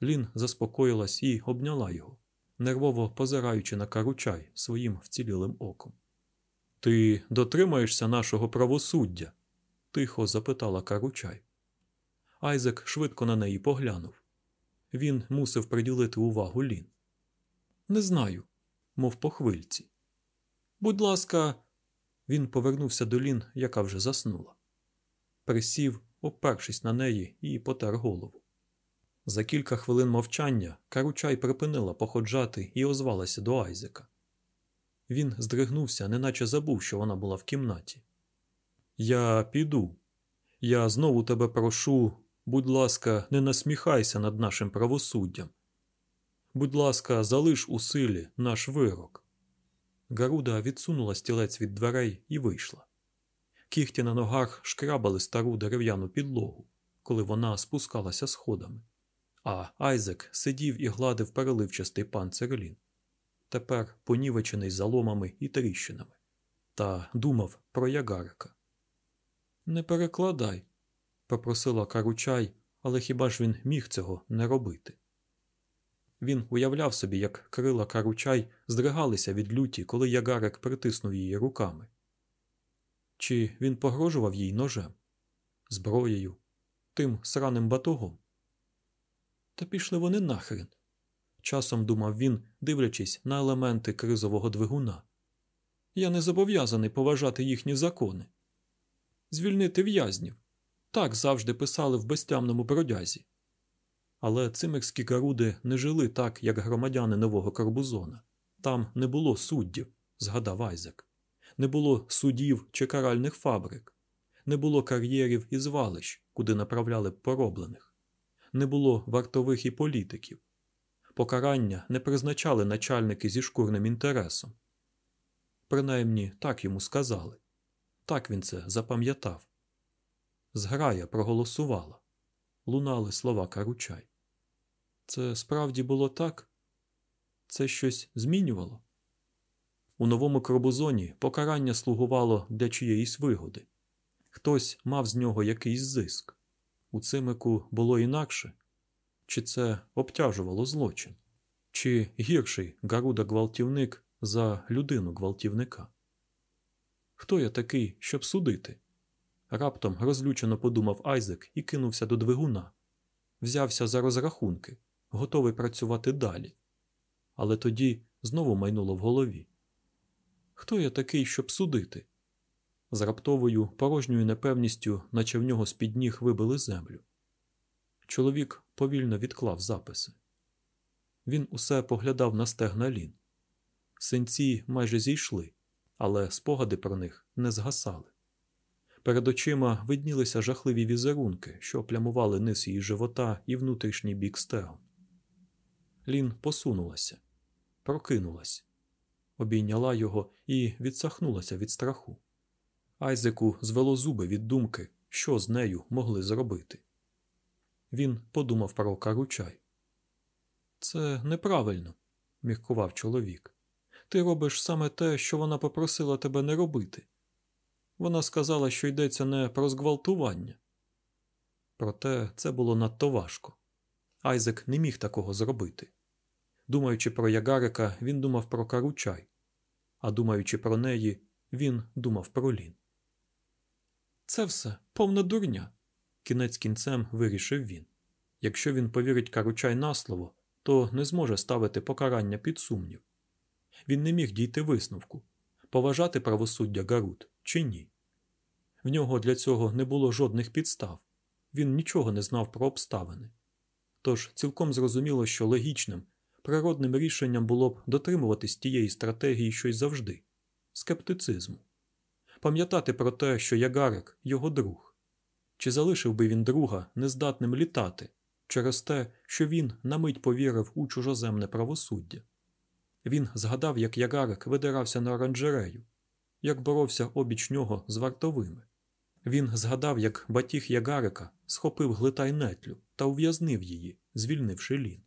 Лін заспокоїлась і обняла його, нервово позираючи на каручай своїм вцілілим оком. Ти дотримаєшся нашого правосуддя? тихо запитала каручай. Айзек швидко на неї поглянув. Він мусив приділити увагу Лін. Не знаю, мов по хвильці. Будь ласка, він повернувся до Лін, яка вже заснула. Присів, опершись на неї, і потер голову. За кілька хвилин мовчання каручай припинила походжати і озвалася до Айзека. Він здригнувся, неначе забув, що вона була в кімнаті. Я піду. Я знову тебе прошу, будь ласка, не насміхайся над нашим правосуддям. Будь ласка, залиш у силі наш вирок. Гаруда відсунула стілець від дверей і вийшла. Кіхті на ногах шкрабали стару дерев'яну підлогу, коли вона спускалася сходами. А Айзек сидів і гладив переливчастий панцир Лін. Тепер понівечений заломами і тріщинами, та думав про ягарика. Не перекладай, попросила каручай, але хіба ж він міг цього не робити? Він уявляв собі, як крила каручай здригалися від люті, коли ягарик притиснув її руками. Чи він погрожував їй ножем, зброєю, тим сраним батогом? Та пішли вони нахрен. Часом думав він, дивлячись на елементи кризового двигуна. Я не зобов'язаний поважати їхні закони. Звільнити в'язнів. Так завжди писали в безтямному бродязі. Але цимекські каруди не жили так, як громадяни нового Карбузона. Там не було суддів, згадав Айзек, не було судів чи каральних фабрик, не було кар'єрів і звалищ, куди направляли б пороблених, не було вартових і політиків. Покарання не призначали начальники зі шкурним інтересом. Принаймні так йому сказали. Так він це запам'ятав. Зграя проголосувала. Лунали слова Каручай. Це справді було так? Це щось змінювало? У новому Кробузоні покарання слугувало для чиєїсь вигоди. Хтось мав з нього якийсь зиск. У цимику було інакше. Чи це обтяжувало злочин? Чи гірший Гаруда гвалтівник за людину гвалтівника? Хто я такий, щоб судити? Раптом розлючено подумав Айзек і кинувся до двигуна, взявся за розрахунки, готовий працювати далі. Але тоді знову майнуло в голові. Хто я такий, щоб судити? З раптовою порожньою непевністю, наче в нього з під ніг вибили землю. Чоловік повільно відклав записи. Він усе поглядав на стегна лін. Синці майже зійшли, але спогади про них не згасали. Перед очима виднілися жахливі візерунки, що плямували низ її живота і внутрішній бік стегон. Лін посунулася, прокинулась, обійняла його і відсахнулася від страху. Айзеку звело зуби від думки, що з нею могли зробити. Він подумав про каручай. Це неправильно, міркував чоловік. Ти робиш саме те, що вона попросила тебе не робити. Вона сказала, що йдеться не про зґвалтування. Проте це було надто важко. Айзек не міг такого зробити. Думаючи про ягарика, він думав про каручай, а думаючи про неї, він думав про лін. Це все повна дурня, кінець кінцем вирішив він. Якщо він повірить каручай на слово, то не зможе ставити покарання під сумнів. Він не міг дійти висновку поважати правосуддя Гарут чи ні. В нього для цього не було жодних підстав, він нічого не знав про обставини. Тож цілком зрозуміло, що логічним, природним рішенням було б дотримуватись тієї стратегії, що й завжди скептицизму, пам'ятати про те, що Ягарик його друг, чи залишив би він друга нездатним літати через те, що він на мить повірив у чужоземне правосуддя. Він згадав, як Ягарик видирався на оранжерею, як боровся обіч нього з вартовими. Він згадав, як батіг Ягарика схопив глитай нетлю та ув'язнив її, звільнивши лін.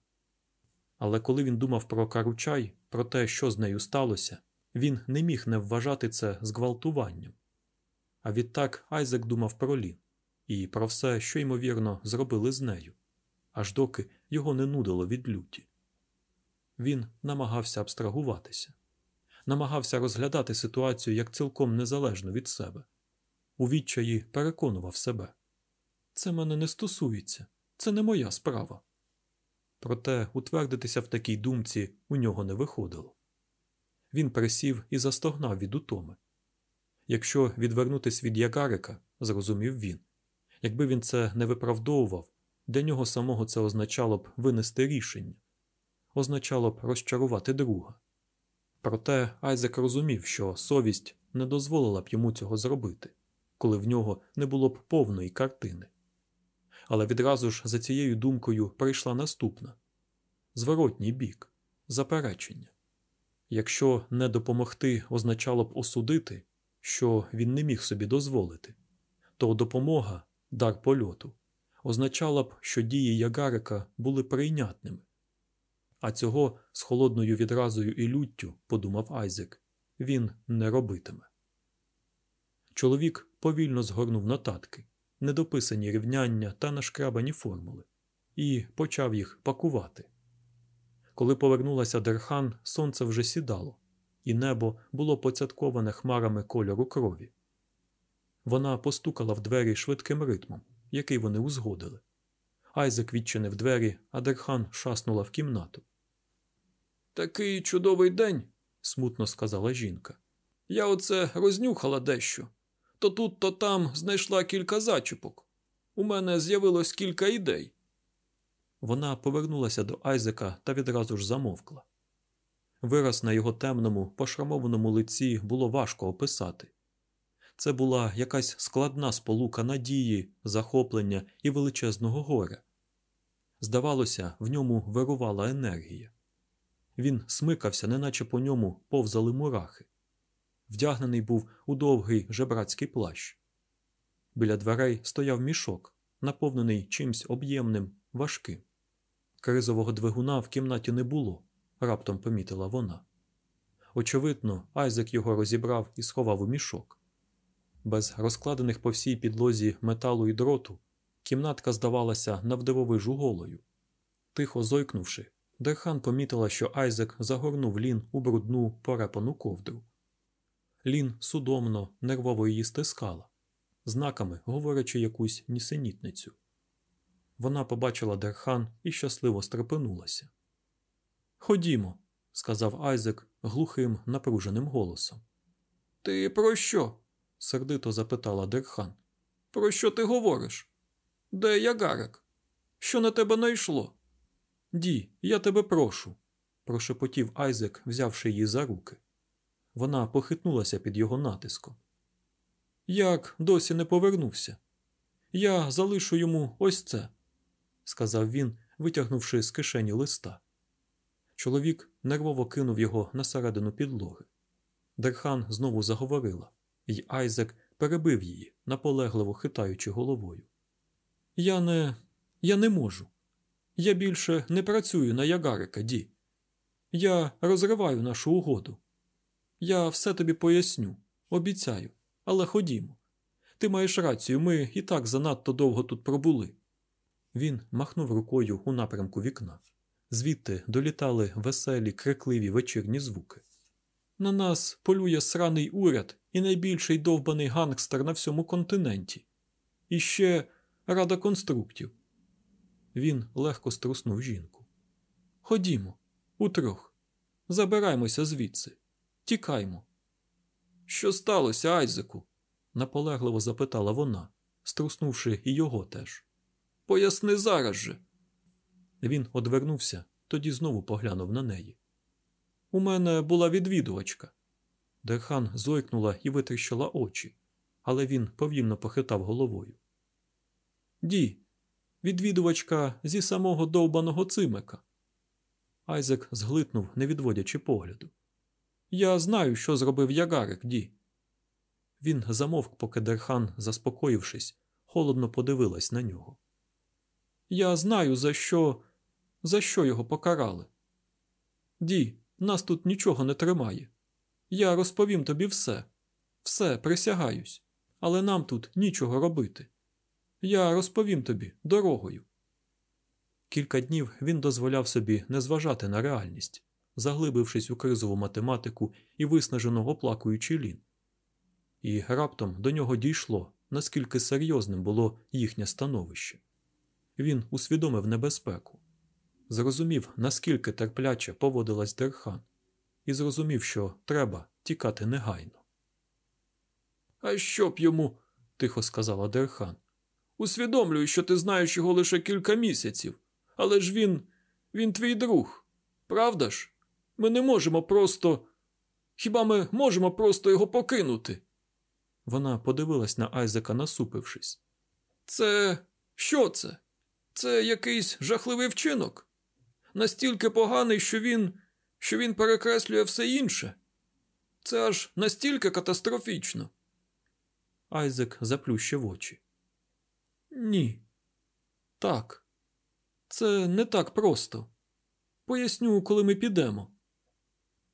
Але коли він думав про каручай, про те, що з нею сталося, він не міг не вважати це зґвалтуванням. А відтак Айзек думав про лін і про все, що, ймовірно, зробили з нею, аж доки його не нудило від люті. Він намагався абстрагуватися, намагався розглядати ситуацію як цілком незалежну від себе. У відчаї переконував себе це мене не стосується, це не моя справа. Проте утвердитися в такій думці у нього не виходило. Він присів і застогнав від утоми. Якщо відвернутись від ягарика, зрозумів він, якби він це не виправдовував, для нього самого це означало б винести рішення, означало б розчарувати друга. Проте Айзек розумів, що совість не дозволила б йому цього зробити, коли в нього не було б повної картини. Але відразу ж за цією думкою прийшла наступна зворотній бік, заперечення. Якщо не допомогти означало б осудити, що він не міг собі дозволити, то допомога, дар польоту, означала б, що дії Ягарика були прийнятними. А цього з холодною відразою і люттю, подумав Айзек, він не робитиме. Чоловік повільно згорнув нотатки, недописані рівняння та нашкрабані формули, і почав їх пакувати. Коли повернулася Дерхан, сонце вже сідало, і небо було поцятковане хмарами кольору крові. Вона постукала в двері швидким ритмом, який вони узгодили. Айзек відчинив двері, а Дерхан шаснула в кімнату. Такий чудовий день, смутно сказала жінка. Я оце рознюхала дещо. То тут, то там знайшла кілька зачіпок. У мене з'явилось кілька ідей. Вона повернулася до Айзека та відразу ж замовкла. Вираз на його темному, пошрамованому лиці було важко описати. Це була якась складна сполука надії, захоплення і величезного горя. Здавалося, в ньому вирувала енергія. Він смикався, неначе по ньому повзали мурахи. Вдягнений був у довгий жебрацький плащ. Біля дверей стояв мішок, наповнений чимсь об'ємним, важким. Кризового двигуна в кімнаті не було, раптом помітила вона. Очевидно, Айзек його розібрав і сховав у мішок. Без розкладених по всій підлозі металу і дроту, кімнатка здавалася навдивовижу голою. Тихо зойкнувши, Дерхан помітила, що Айзек загорнув лін у брудну порепану ковдру. Лін судомно, нервово її стискала, знаками говорячи якусь нісенітницю. Вона побачила Дерхан і щасливо стрепенулася. Ходімо, сказав Айзек глухим, напруженим голосом. Ти про що? сердито запитала Дерхан. Про що ти говориш? Де Ягарик? Що на тебе найшло? Ді, я тебе прошу, прошепотів Айзек, взявши її за руки. Вона похитнулася під його натиском. Я досі не повернувся? Я залишу йому ось це, сказав він, витягнувши з кишені листа. Чоловік нервово кинув його на середину підлоги. Дерхан знову заговорила, і Айзек перебив її, наполегливо хитаючи головою. Я не. я не можу. Я більше не працюю на ягарика, Ді. Я розриваю нашу угоду. Я все тобі поясню, обіцяю, але ходімо. Ти маєш рацію, ми і так занадто довго тут пробули. Він махнув рукою у напрямку вікна. Звідти долітали веселі, крикливі вечірні звуки. На нас полює сраний уряд і найбільший довбаний гангстер на всьому континенті. І ще рада конструктів. Він легко струснув жінку. Ходімо, утрьох. Забираймося звідси. Тікаймо. Що сталося, Айзеку? наполегливо запитала вона, струснувши і його теж. Поясни зараз же. Він одвернувся, тоді знову поглянув на неї. У мене була відвідувачка. Дерхан зойкнула і витріщила очі, але він повільно похитав головою. Ді, відвідувачка зі самого довбаного Цимека. Айзек зглитнув, не відводячи погляду. Я знаю, що зробив Ягарик, Ді. Він замовк, поки Дерхан, заспокоївшись, холодно подивилась на нього. Я знаю, за що за що його покарали. Ді, нас тут нічого не тримає. Я розповім тобі все, все присягаюсь, але нам тут нічого робити. Я розповім тобі дорогою. Кілька днів він дозволяв собі не зважати на реальність, заглибившись у кризову математику і виснажено оплакуючи лін. І раптом до нього дійшло, наскільки серйозним було їхнє становище. Він усвідомив небезпеку, зрозумів, наскільки терпляче поводилась Дерхан, і зрозумів, що треба тікати негайно. А що б йому, тихо сказала Дерхан. Усвідомлюю, що ти знаєш його лише кілька місяців, але ж він, він твій друг, правда ж? Ми не можемо просто. Хіба ми можемо просто його покинути? Вона подивилась на Айзека, насупившись. Це що це? Це якийсь жахливий вчинок? Настільки поганий, що він що він перекреслює все інше. Це аж настільки катастрофічно. Айзек заплющив очі. Ні. Так. Це не так просто. Поясню, коли ми підемо.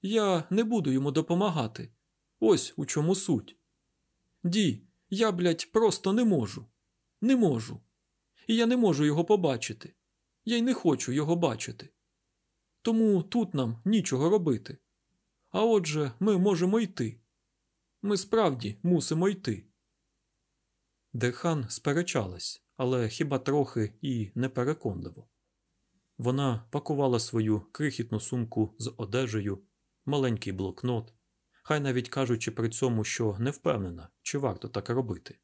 Я не буду йому допомагати. Ось у чому суть. Ді, я, блядь, просто не можу. Не можу. І я не можу його побачити. Я й не хочу його бачити. Тому тут нам нічого робити. А отже, ми можемо йти. Ми справді мусимо йти. Дерхан сперечалась, але хіба трохи і непереконливо. Вона пакувала свою крихітну сумку з одежею, маленький блокнот, хай навіть кажучи при цьому, що не впевнена, чи варто так робити.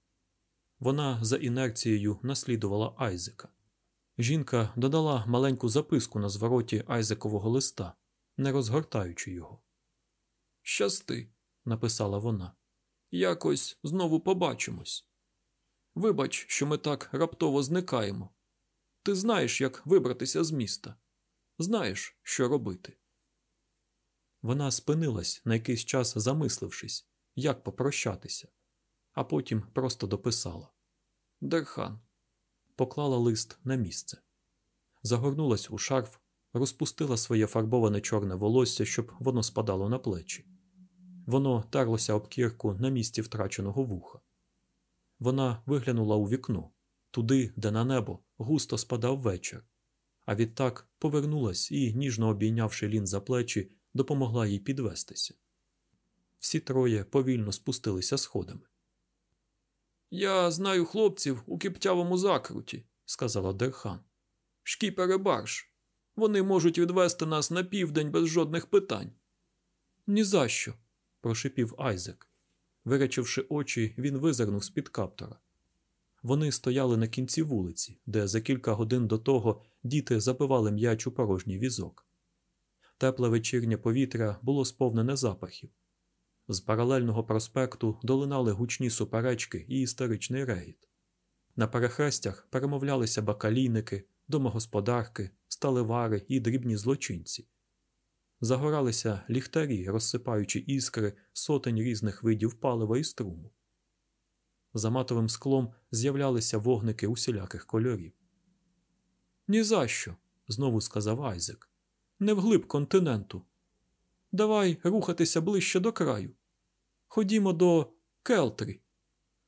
Вона за інерцією наслідувала Айзека. Жінка додала маленьку записку на звороті Айзекового листа, не розгортаючи його. Щасти, написала вона. Якось знову побачимось. Вибач, що ми так раптово зникаємо. Ти знаєш, як вибратися з міста. Знаєш, що робити. Вона спинилась на якийсь час, замислившись, як попрощатися, а потім просто дописала Дерхан поклала лист на місце, загорнулась у шарф, розпустила своє фарбоване чорне волосся, щоб воно спадало на плечі. Воно терлося об кірку на місці втраченого вуха. Вона виглянула у вікно, туди, де на небо густо спадав вечір, а відтак повернулась і, ніжно обійнявши Лін за плечі, допомогла їй підвестися. Всі троє повільно спустилися сходами. Я знаю хлопців у Кіптявому закруті, сказала Дерхан. Шкіпери барж. Вони можуть відвести нас на південь без жодних питань. «Ні за що», – прошипів Айзек. Виречивши очі, він визирнув з-під каптора. Вони стояли на кінці вулиці, де за кілька годин до того діти забивали м'яч у порожній візок. Тепле вечірнє повітря було сповнене запахів. З паралельного проспекту долинали гучні суперечки і історичний регіт. На перехрестях перемовлялися бакалійники, домогосподарки, сталевари і дрібні злочинці. Загоралися ліхтарі, розсипаючи іскри сотень різних видів палива і струму. За матовим склом з'являлися вогники усіляких кольорів. «Ні за що!» – знову сказав Айзек. Не вглиб континенту. Давай рухатися ближче до краю. Ходімо до Келтрі,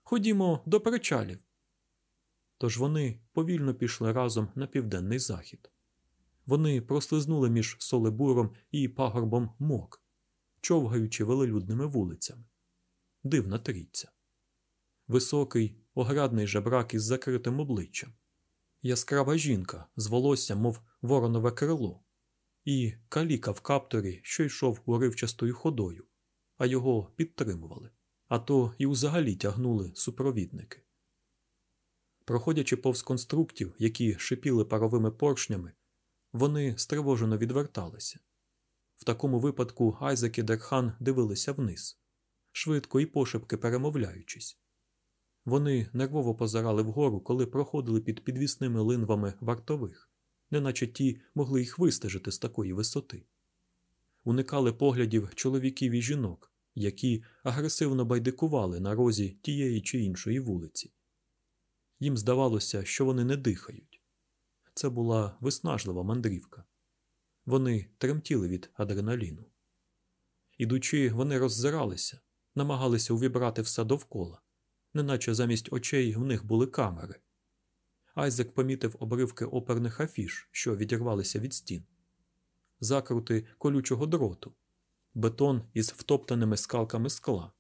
ходімо до причалів. Тож вони повільно пішли разом на південний захід. Вони прослизнули між солебуром і пагорбом мок, човгаючи велелюдними вулицями. Дивна трійця. Високий, оградний жебрак із закритим обличчям, яскрава жінка з волоссям, мов воронове крило, і каліка в капторі, що йшов уривчастою ходою, а його підтримували, а то і взагалі тягнули супровідники. Проходячи повз конструктів, які шипіли паровими поршнями, вони стривожено відверталися. В такому випадку Айзек і Дерхан дивилися вниз, швидко і пошепки перемовляючись. Вони нервово позирали вгору, коли проходили під підвісними линвами вартових, неначе ті могли їх вистежити з такої висоти. Уникали поглядів чоловіків і жінок, які агресивно байдикували на розі тієї чи іншої вулиці. Їм здавалося, що вони не дихають. Це була виснажлива мандрівка. Вони тремтіли від адреналіну. Ідучи, вони роззиралися, намагалися увібрати все довкола, неначе замість очей в них були камери. Айзек помітив обривки оперних афіш, що відірвалися від стін, закрути колючого дроту, бетон із втоптаними скалками скла,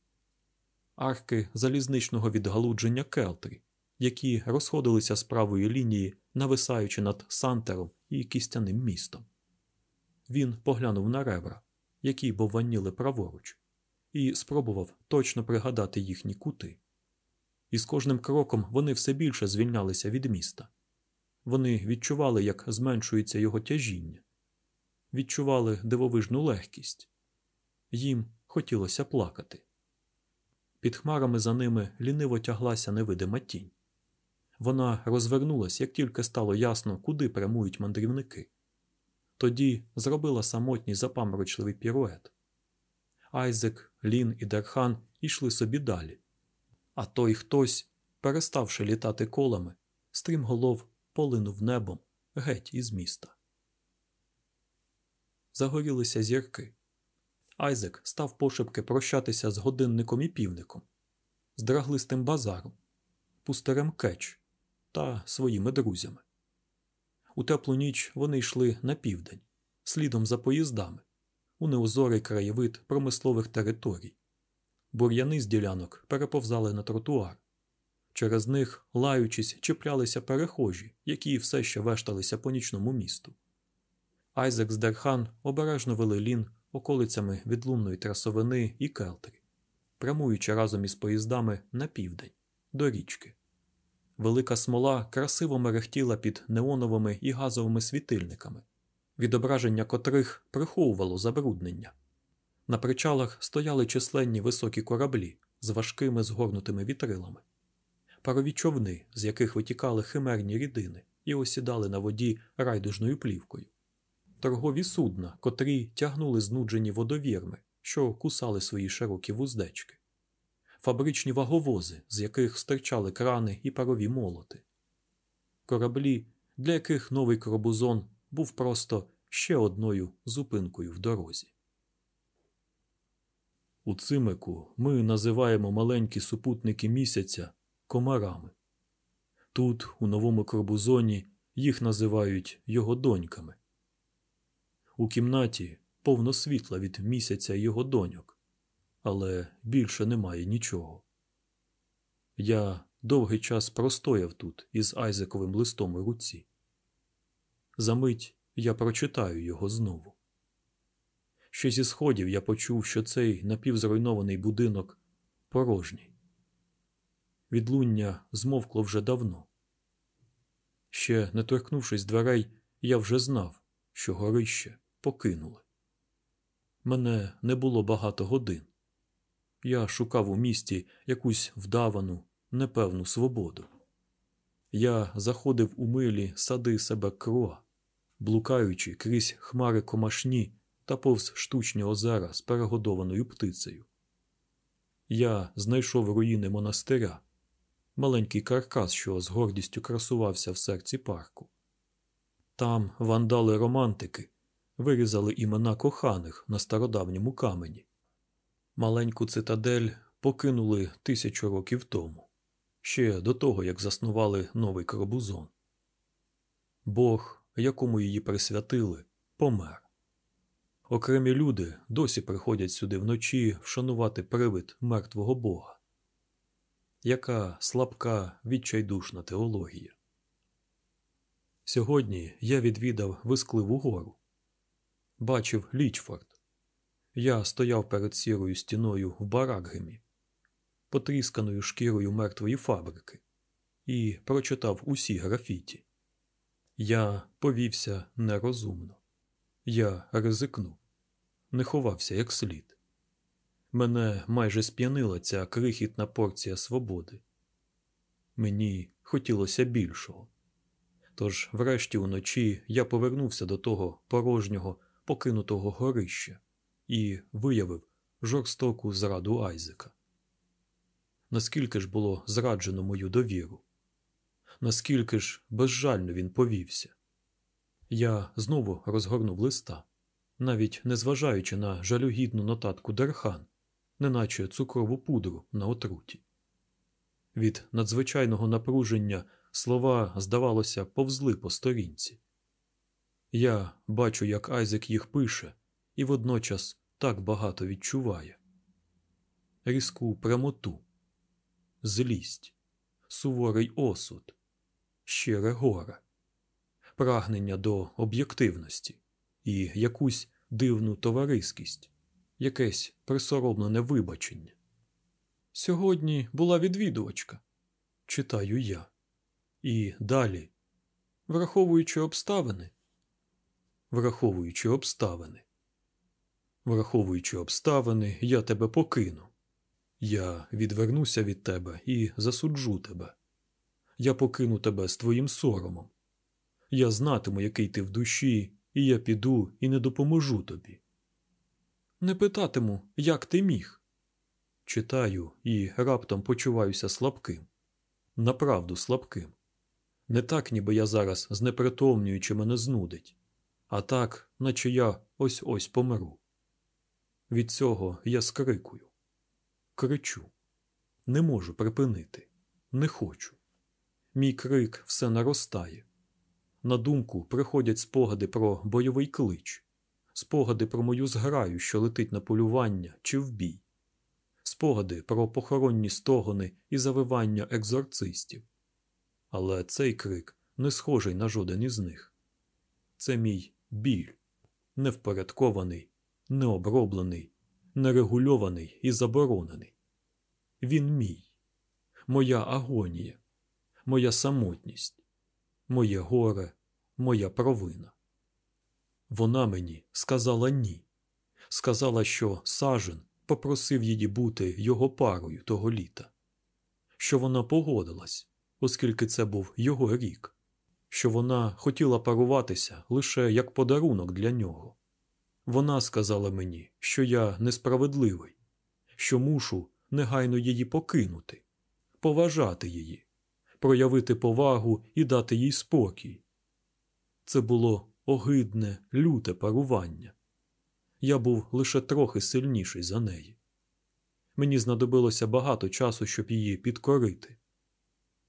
арки залізничного відгалудження келтрі, які розходилися з правої лінії, нависаючи над Сантером і кістяним містом. Він поглянув на ребра, які бовваніли праворуч, і спробував точно пригадати їхні кути. І з кожним кроком вони все більше звільнялися від міста. Вони відчували, як зменшується його тяжіння, відчували дивовижну легкість. Їм хотілося плакати. Під хмарами за ними ліниво тяглася невидима тінь. Вона розвернулась, як тільки стало ясно, куди прямують мандрівники. Тоді зробила самотній запаморочливий пірует. Айзек, Лін і Дерхан йшли собі далі. А той хтось, переставши літати колами, стрімголов полинув небом геть із міста. Загорілися зірки. Айзек став пошепки прощатися з годинником і півником, з драглистим базаром, пустарем кетч та своїми друзями. У теплу ніч вони йшли на південь, слідом за поїздами, у неозорий краєвид промислових територій. Бур'яни з ділянок переповзали на тротуар. Через них, лаючись, чіплялися перехожі, які все ще вешталися по нічному місту. Айзек з Дерхан обережно вели Лін околицями Відлунної трясовини і Келтері, прямуючи разом із поїздами на південь, до річки. Велика Смола красиво мерехтіла під неоновими і газовими світильниками, відображення котрих приховувало забруднення. На причалах стояли численні високі кораблі з важкими згорнутими вітрилами, парові човни, з яких витікали химерні рідини і осідали на воді райдужною плівкою, торгові судна, котрі тягнули знуджені водовірми, що кусали свої широкі вуздечки, фабричні ваговози, з яких стирчали крани і парові молоти, кораблі, для яких новий коробузон був просто ще одною зупинкою в дорозі. У цимику ми називаємо маленькі супутники місяця комарами. Тут, у новому корбузоні, їх називають його доньками. У кімнаті повно світла від місяця його доньок, але більше немає нічого. Я довгий час простояв тут із Айзековим листом у руці. Замить я прочитаю його знову. Ще зі сходів я почув, що цей напівзруйнований будинок порожній. Відлуння змовкло вже давно. Ще не торкнувшись дверей, я вже знав, що горище покинули. Мене не було багато годин. Я шукав у місті якусь вдавану, непевну свободу. Я заходив у милі сади себе круа, блукаючи крізь хмари комашні та повз штучні озера з перегодованою птицею. Я знайшов руїни монастиря, маленький каркас, що з гордістю красувався в серці парку. Там вандали романтики вирізали імена коханих на стародавньому камені. Маленьку цитадель покинули тисячу років тому, ще до того, як заснували новий Кробузон. Бог, якому її присвятили, помер. Окремі люди досі приходять сюди вночі вшанувати привид мертвого Бога. Яка слабка, відчайдушна теологія. Сьогодні я відвідав Вискливу гору. Бачив Лічфорд. Я стояв перед сірою стіною в Баракгемі, потрісканою шкірою мертвої фабрики, і прочитав усі графіті. Я повівся нерозумно. Я ризикнув, не ховався як слід. Мене майже сп'янила ця крихітна порція свободи. Мені хотілося більшого. Тож, врешті, уночі я повернувся до того порожнього, покинутого горища і виявив жорстоку зраду Айзека. Наскільки ж було зраджено мою довіру? Наскільки ж безжально він повівся? Я знову розгорнув листа, навіть не зважаючи на жалюгідну нотатку Дерхан, неначе цукрову пудру на отруті. Від надзвичайного напруження слова, здавалося, повзли по сторінці. Я бачу, як Айзек їх пише, і водночас так багато відчуває різку прямоту, злість, суворий осуд, щире горе, прагнення до об'єктивності і якусь дивну товариськість, якесь присоромлене вибачення. Сьогодні була відвідувачка, читаю я, і далі, враховуючи обставини, враховуючи обставини. Враховуючи обставини, я тебе покину. Я відвернуся від тебе і засуджу тебе. Я покину тебе з твоїм соромом. Я знатиму, який ти в душі, і я піду і не допоможу тобі. Не питатиму, як ти міг. Читаю і раптом почуваюся слабким, направду слабким. Не так, ніби я зараз знепритомнюючи мене знудить, а так, наче я ось ось помру. Від цього я скрикую, кричу, не можу припинити, не хочу. Мій крик все наростає. На думку приходять спогади про бойовий клич, спогади про мою зграю, що летить на полювання чи в бій, спогади про похоронні стогони і завивання екзорцистів. Але цей крик не схожий на жоден із них. Це мій біль, невпорядкований, необроблений, нерегульований і заборонений. Він мій, моя агонія, моя самотність, моє горе, моя провина. Вона мені сказала ні, сказала, що сажен попросив її бути його парою того літа, що вона погодилась, оскільки це був його рік, що вона хотіла паруватися лише як подарунок для нього. Вона сказала мені, що я несправедливий, що мушу негайно її покинути, поважати її, проявити повагу і дати їй спокій. Це було огидне, люте парування. Я був лише трохи сильніший за неї. Мені знадобилося багато часу, щоб її підкорити.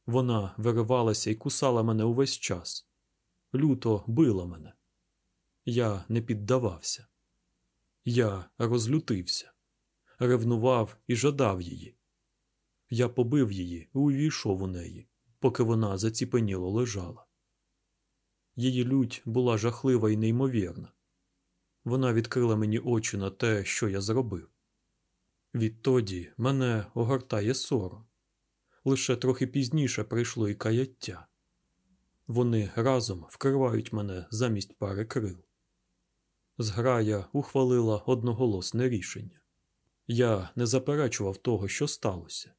Вона виривалася і кусала мене увесь час, люто била мене. Я не піддавався. Я розлютився, ревнував і жадав її. Я побив її і увійшов у неї, поки вона заціпеніло лежала. Її лють була жахлива і неймовірна. Вона відкрила мені очі на те, що я зробив. Відтоді мене огортає сором. Лише трохи пізніше прийшло і каяття. Вони разом вкривають мене замість пари крил. Зграя ухвалила одноголосне рішення. Я не заперечував того, що сталося.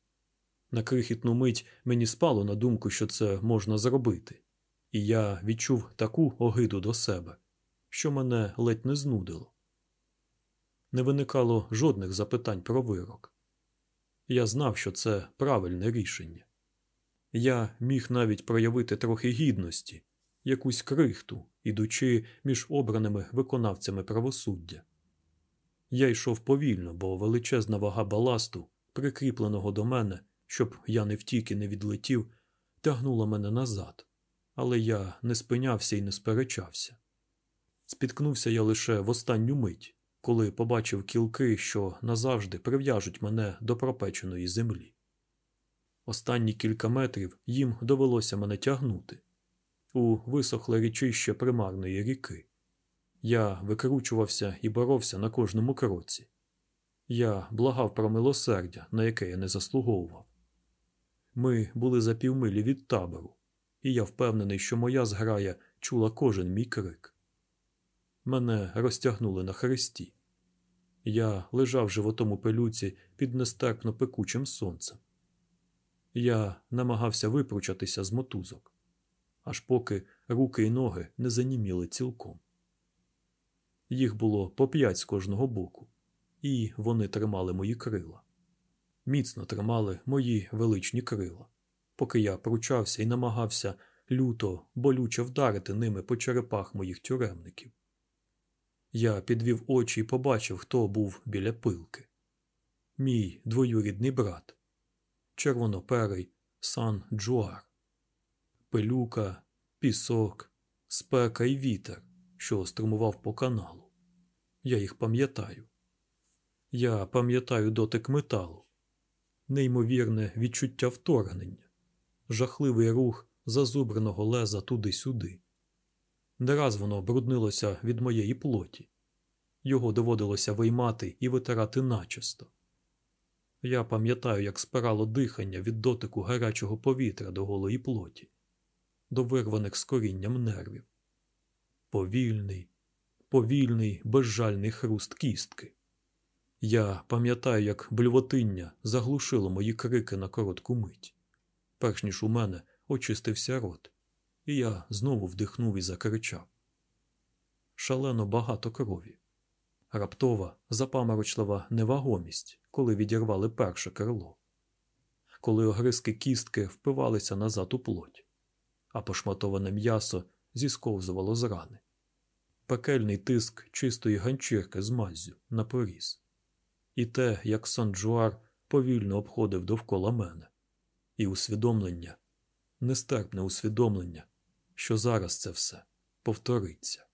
На крихітну мить мені спало на думку, що це можна зробити, і я відчув таку огиду до себе, що мене ледь не знудило. Не виникало жодних запитань про вирок. Я знав, що це правильне рішення. Я міг навіть проявити трохи гідності, якусь крихту, ідучи між обраними виконавцями правосуддя. Я йшов повільно, бо величезна вага баласту, прикріпленого до мене, щоб я не втік і не відлетів, тягнула мене назад, але я не спинявся і не сперечався. Спіткнувся я лише в останню мить, коли побачив кілки, що назавжди прив'яжуть мене до пропеченої землі. Останні кілька метрів їм довелося мене тягнути у висохле річище примарної ріки. Я викручувався і боровся на кожному кроці. Я благав про милосердя, на яке я не заслуговував. Ми були за півмилі від табору, і я впевнений, що моя зграя чула кожен мій крик. Мене розтягнули на хресті. Я лежав животом у пилюці під нестерпно пекучим сонцем. Я намагався випручатися з мотузок, аж поки руки й ноги не заніміли цілком. Їх було по п'ять з кожного боку, і вони тримали мої крила. Міцно тримали мої величні крила, поки я пручався і намагався люто, болюче вдарити ними по черепах моїх тюремників. Я підвів очі і побачив, хто був біля пилки. Мій двоюрідний брат, червоноперий сан Джуар, пилюка, пісок, спека і вітер, що струмував по каналу. Я їх пам'ятаю. Я пам'ятаю дотик металу, неймовірне відчуття вторгнення, жахливий рух зазубреного леза туди-сюди. Не раз воно бруднилося від моєї плоті, його доводилося виймати і витирати начисто. Я пам'ятаю, як спирало дихання від дотику гарячого повітря до голої плоті, до вирваних з корінням нервів. Повільний, повільний, безжальний хруст кістки. Я пам'ятаю, як блювотиння заглушило мої крики на коротку мить, перш ніж у мене очистився рот, і я знову вдихнув і закричав. Шалено багато крові, раптова, запаморочлива невагомість, коли відірвали перше крило, коли огризки кістки впивалися назад у плоть, а пошматоване м'ясо зісковзувало з рани, пекельний тиск чистої ганчірки з маззю на поріз, і те, як Сан-Джуар повільно обходив довкола мене, і усвідомлення, нестерпне усвідомлення, що зараз це все повториться.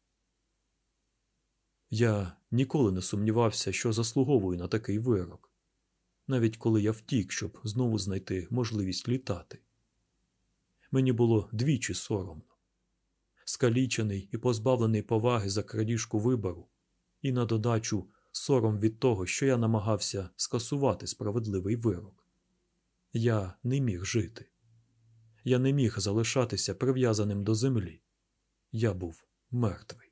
Я ніколи не сумнівався, що заслуговую на такий вирок, навіть коли я втік, щоб знову знайти можливість літати. Мені було двічі соромно скалічений і позбавлений поваги за крадіжку вибору, і на додачу сором від того, що я намагався скасувати справедливий вирок. Я не міг жити. Я не міг залишатися прив'язаним до землі. Я був мертвий.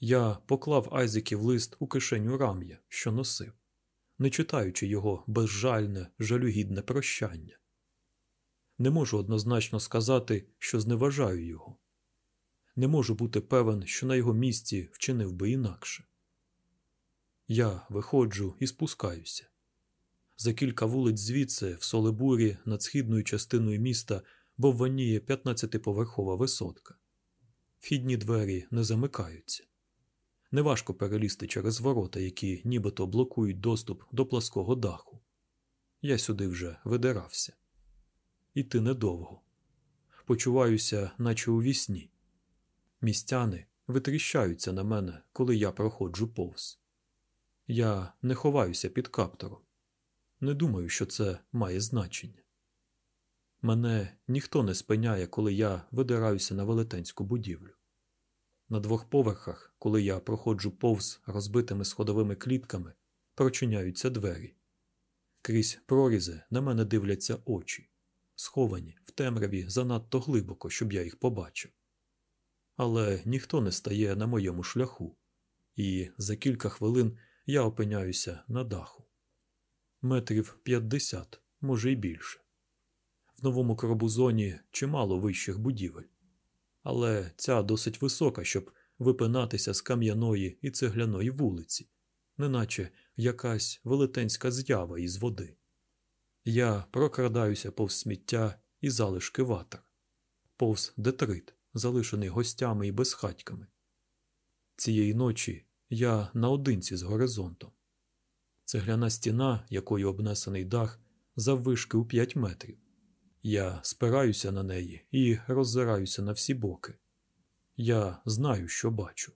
Я поклав Айзеків лист у кишеню рам'я, що носив, не читаючи його безжальне, жалюгідне прощання. Не можу однозначно сказати, що зневажаю його. Не можу бути певен, що на його місці вчинив би інакше. Я виходжу і спускаюся. За кілька вулиць звідси, в Солебурі, над східною частиною міста, бовваніє 15-поверхова висотка. Вхідні двері не замикаються. Неважко перелізти через ворота, які нібито блокують доступ до плаского даху. Я сюди вже видирався. Іти недовго. Почуваюся, наче у вісні. Містяни витріщаються на мене, коли я проходжу повз. Я не ховаюся під каптором. Не думаю, що це має значення. Мене ніхто не спиняє, коли я видираюся на велетенську будівлю. На двох поверхах, коли я проходжу повз розбитими сходовими клітками, прочиняються двері. Крізь прорізи на мене дивляться очі, сховані в темряві занадто глибоко, щоб я їх побачив. Але ніхто не стає на моєму шляху, і за кілька хвилин я опиняюся на даху. Метрів п'ятдесят, може й більше. В новому коробузоні чимало вищих будівель, але ця досить висока, щоб випинатися з кам'яної і цегляної вулиці, неначе якась велетенська з'ява із води. Я прокрадаюся повз сміття і залишки ватер, повз детрит, залишений гостями і безхатьками. Цієї ночі я наодинці з горизонтом. Цегляна стіна, якою обнесений дах, заввишки у п'ять метрів. Я спираюся на неї і роззираюся на всі боки. Я знаю, що бачу.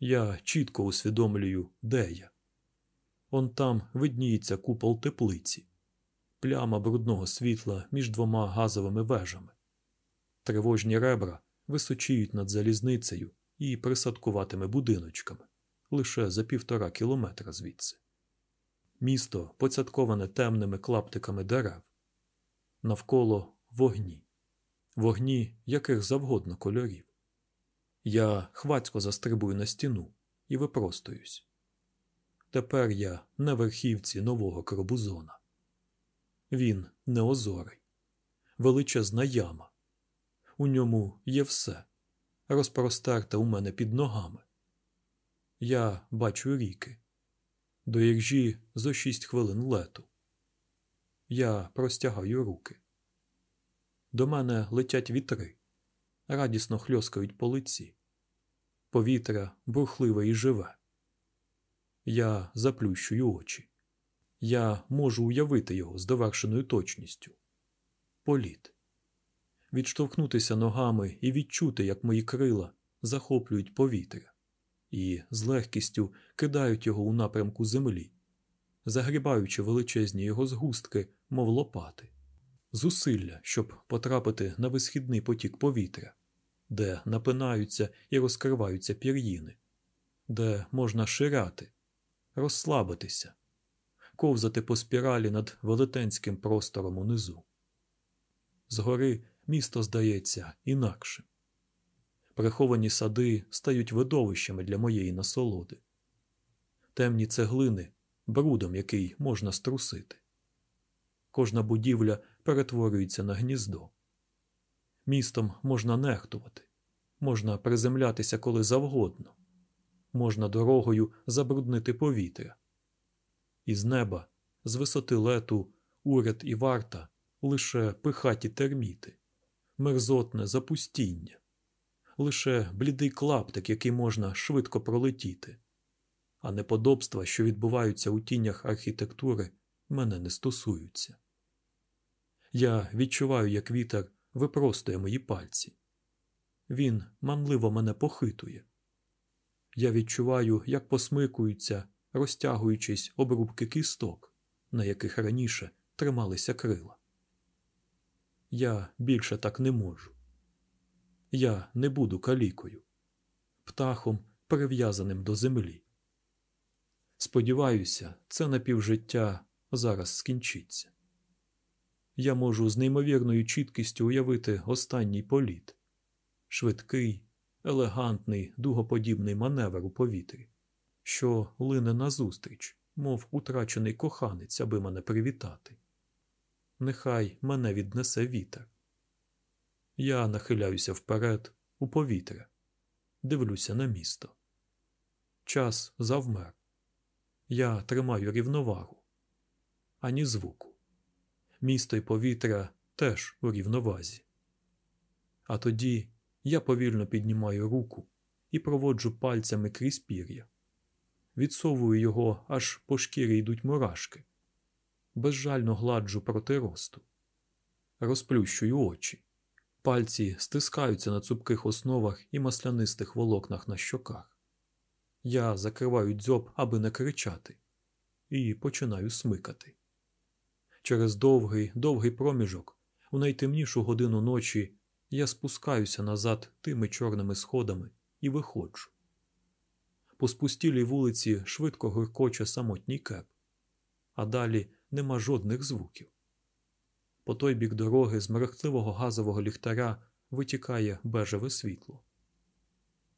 Я чітко усвідомлюю, де я. Он там видніється купол теплиці, пляма брудного світла між двома газовими вежами. Тривожні ребра височіють над залізницею і присадкуватими будиночками лише за півтора кілометра звідси. Місто поцятковане темними клаптиками дерев, навколо вогні, вогні яких завгодно кольорів. Я хвацько застрибую на стіну і випростуюсь. Тепер я на верхівці нового Кробузона. Він неозорий, величезна яма. У ньому є все, розпростерте у мене під ногами. Я бачу ріки, до іржі зо шість хвилин лету. Я простягаю руки. До мене летять вітри, радісно хльоскають по лиці. Повітря бурхливе і живе. Я заплющую очі. Я можу уявити його з довершеною точністю. Політ. Відштовхнутися ногами і відчути, як мої крила захоплюють повітря, і з легкістю кидають його у напрямку землі, загрібаючи величезні його згустки, мов лопати, зусилля, щоб потрапити на висхідний потік повітря, де напинаються і розкриваються пір'їни, де можна ширяти, розслабитися, ковзати по спіралі над велетенським простором унизу. Згори місто здається інакшим. Приховані сади стають видовищами для моєї насолоди, темні цеглини брудом, який можна струсити. Кожна будівля перетворюється на гніздо. Містом можна нехтувати, можна приземлятися коли завгодно, можна дорогою забруднити повітря. Із неба, з висоти лету, уряд і варта лише пихаті терміти, мерзотне запустіння, лише блідий клаптик, який можна швидко пролетіти, а неподобства, що відбуваються у тінях архітектури, мене не стосуються. Я відчуваю, як вітер випростує мої пальці. Він манливо мене похитує. Я відчуваю, як посмикуються, розтягуючись обрубки кісток, на яких раніше трималися крила. Я більше так не можу. Я не буду калікою, птахом, прив'язаним до землі. Сподіваюся, це напівжиття зараз скінчиться. Я можу з неймовірною чіткістю уявити останній політ швидкий, елегантний, дугоподібний маневр у повітрі, що лине назустріч, мов утрачений коханець, аби мене привітати. Нехай мене віднесе вітер. Я нахиляюся вперед, у повітря, дивлюся на місто. Час завмер. Я тримаю рівновагу, ані звуку. Місто і повітря теж у рівновазі. А тоді я повільно піднімаю руку і проводжу пальцями крізь пір'я, відсовую його, аж по шкірі йдуть мурашки, безжально гладжу проти росту, розплющую очі, пальці стискаються на цупких основах і маслянистих волокнах на щоках. Я закриваю дзьоб, аби не кричати, і починаю смикати. Через довгий, довгий проміжок, у найтемнішу годину ночі, я спускаюся назад тими чорними сходами і виходжу. По спустілій вулиці швидко гуркоче самотній кеп, а далі нема жодних звуків. По той бік дороги з мерехтливого газового ліхтаря витікає бежеве світло.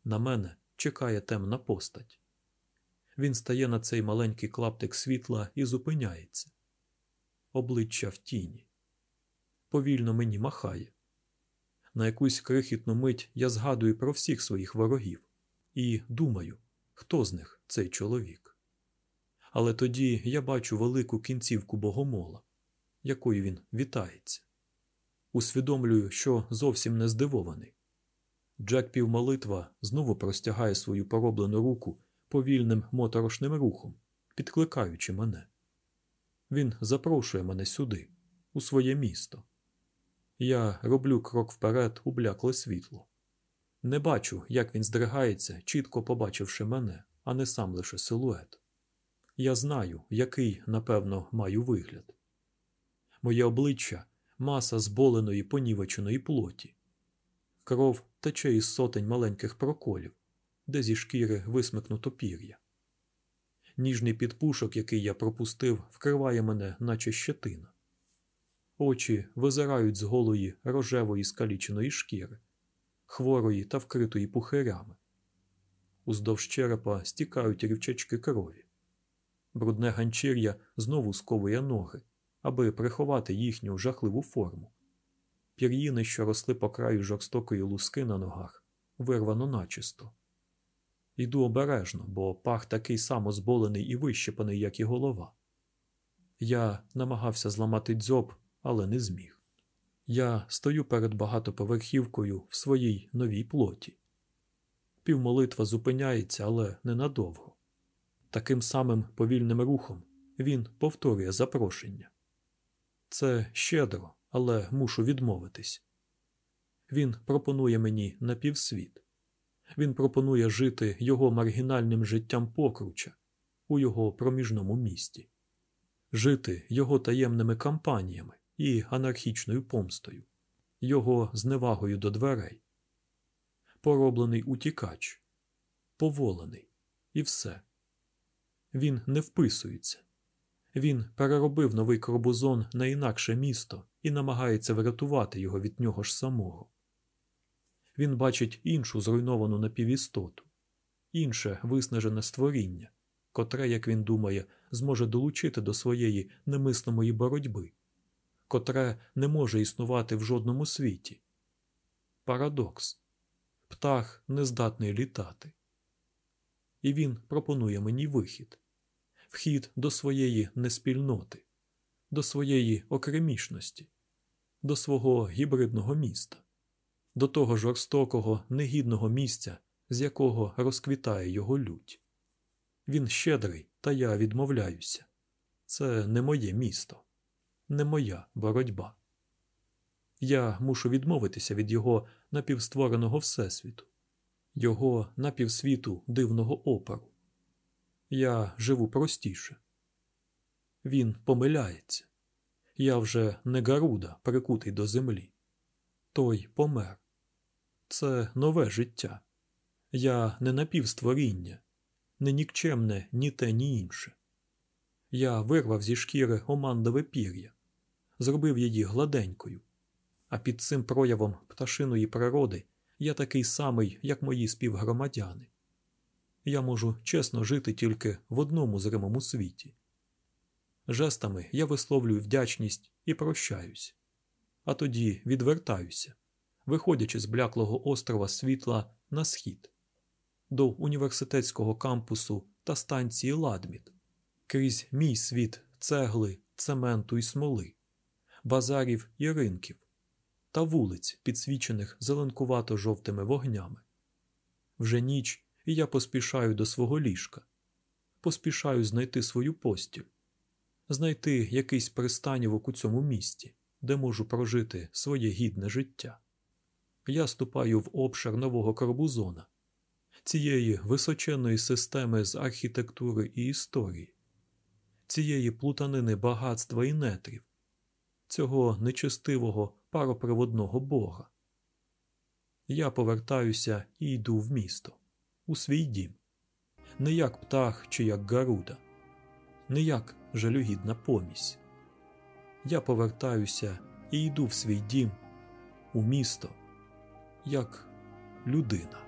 На мене чекає темна постать. Він стає на цей маленький клаптик світла і зупиняється. Обличчя в тіні. Повільно мені махає. На якусь крихітну мить я згадую про всіх своїх ворогів і думаю, хто з них цей чоловік. Але тоді я бачу велику кінцівку богомола, якою він вітається. Усвідомлюю, що зовсім не здивований. Джек півмолитва знову простягає свою пороблену руку повільним моторошним рухом, підкликаючи мене. Він запрошує мене сюди, у своє місто. Я роблю крок вперед у блякле світло. Не бачу, як він здригається, чітко побачивши мене, а не сам лише силует. Я знаю, який, напевно, маю вигляд. Моє обличчя маса зболеної понівеченої плоті. Кров тече із сотень маленьких проколів, де зі шкіри висмикнуто пір'я. Ніжний підпушок, який я пропустив, вкриває мене, наче щетина. Очі визирають з голої рожевої скаліченої шкіри, хворої та вкритої пухирями. Уздовж черепа стікають рівчачки крові. Брудне ганчір'я знову сковує ноги, аби приховати їхню жахливу форму. Пір'їни, що росли по краю жорстокої луски на ногах, вирвано начисто. Йду обережно, бо пах такий само зболений і вищепаний, як і голова. Я намагався зламати дзьоб, але не зміг. Я стою перед багатоповерхівкою в своїй новій плоті. Півмолитва зупиняється, але ненадовго. Таким самим повільним рухом він повторює запрошення. Це щедро, але мушу відмовитись. Він пропонує мені напівсвіт. Він пропонує жити його маргінальним життям покруча у його проміжному місті, жити його таємними кампаніями і анархічною помстою, його зневагою до дверей. Пороблений утікач, поволений, і все. Він не вписується. Він переробив новий Корбузон на інакше місто і намагається врятувати його від нього ж самого. Він бачить іншу зруйновану напівістоту, інше виснажене створіння, котре, як він думає, зможе долучити до своєї немислимої боротьби, котре не може існувати в жодному світі. Парадокс птах не здатний літати. І він пропонує мені вихід вхід до своєї неспільноти, до своєї окремішності, до свого гібридного міста, до того жорстокого, негідного місця, з якого розквітає його лють. Він щедрий, та я відмовляюся. Це не моє місто, не моя боротьба. Я мушу відмовитися від його напівствореного всесвіту, його напівсвіту дивного опору. Я живу простіше. Він помиляється. Я вже не Гаруда, прикутий до землі. Той помер. Це нове життя. Я не напівстворіння, не нікчемне ні те, ні інше. Я вирвав зі шкіри омандове пір'я, зробив її гладенькою, а під цим проявом пташиної природи я такий самий, як мої співгромадяни. Я можу чесно жити тільки в одному зримому світі. Жестами я висловлюю вдячність і прощаюсь, а тоді відвертаюся, виходячи з бляклого острова світла на схід, до університетського кампусу та станції Ладміт, крізь мій світ цегли, цементу і смоли, базарів і ринків та вулиць, підсвічених зеленкувато жовтими вогнями. Вже ніч і я поспішаю до свого ліжка, поспішаю знайти свою постіль, знайти якийсь пристанівок у цьому місті, де можу прожити своє гідне життя. Я ступаю в обшир нового Корбузона, цієї височенної системи з архітектури і історії, цієї плутанини багатства і нетрів, цього нечестивого пароприводного бога. Я повертаюся і йду в місто у свій дім, не як птах чи як Гаруда. не як жалюгідна помість. Я повертаюся і йду в свій дім, у місто, як людина.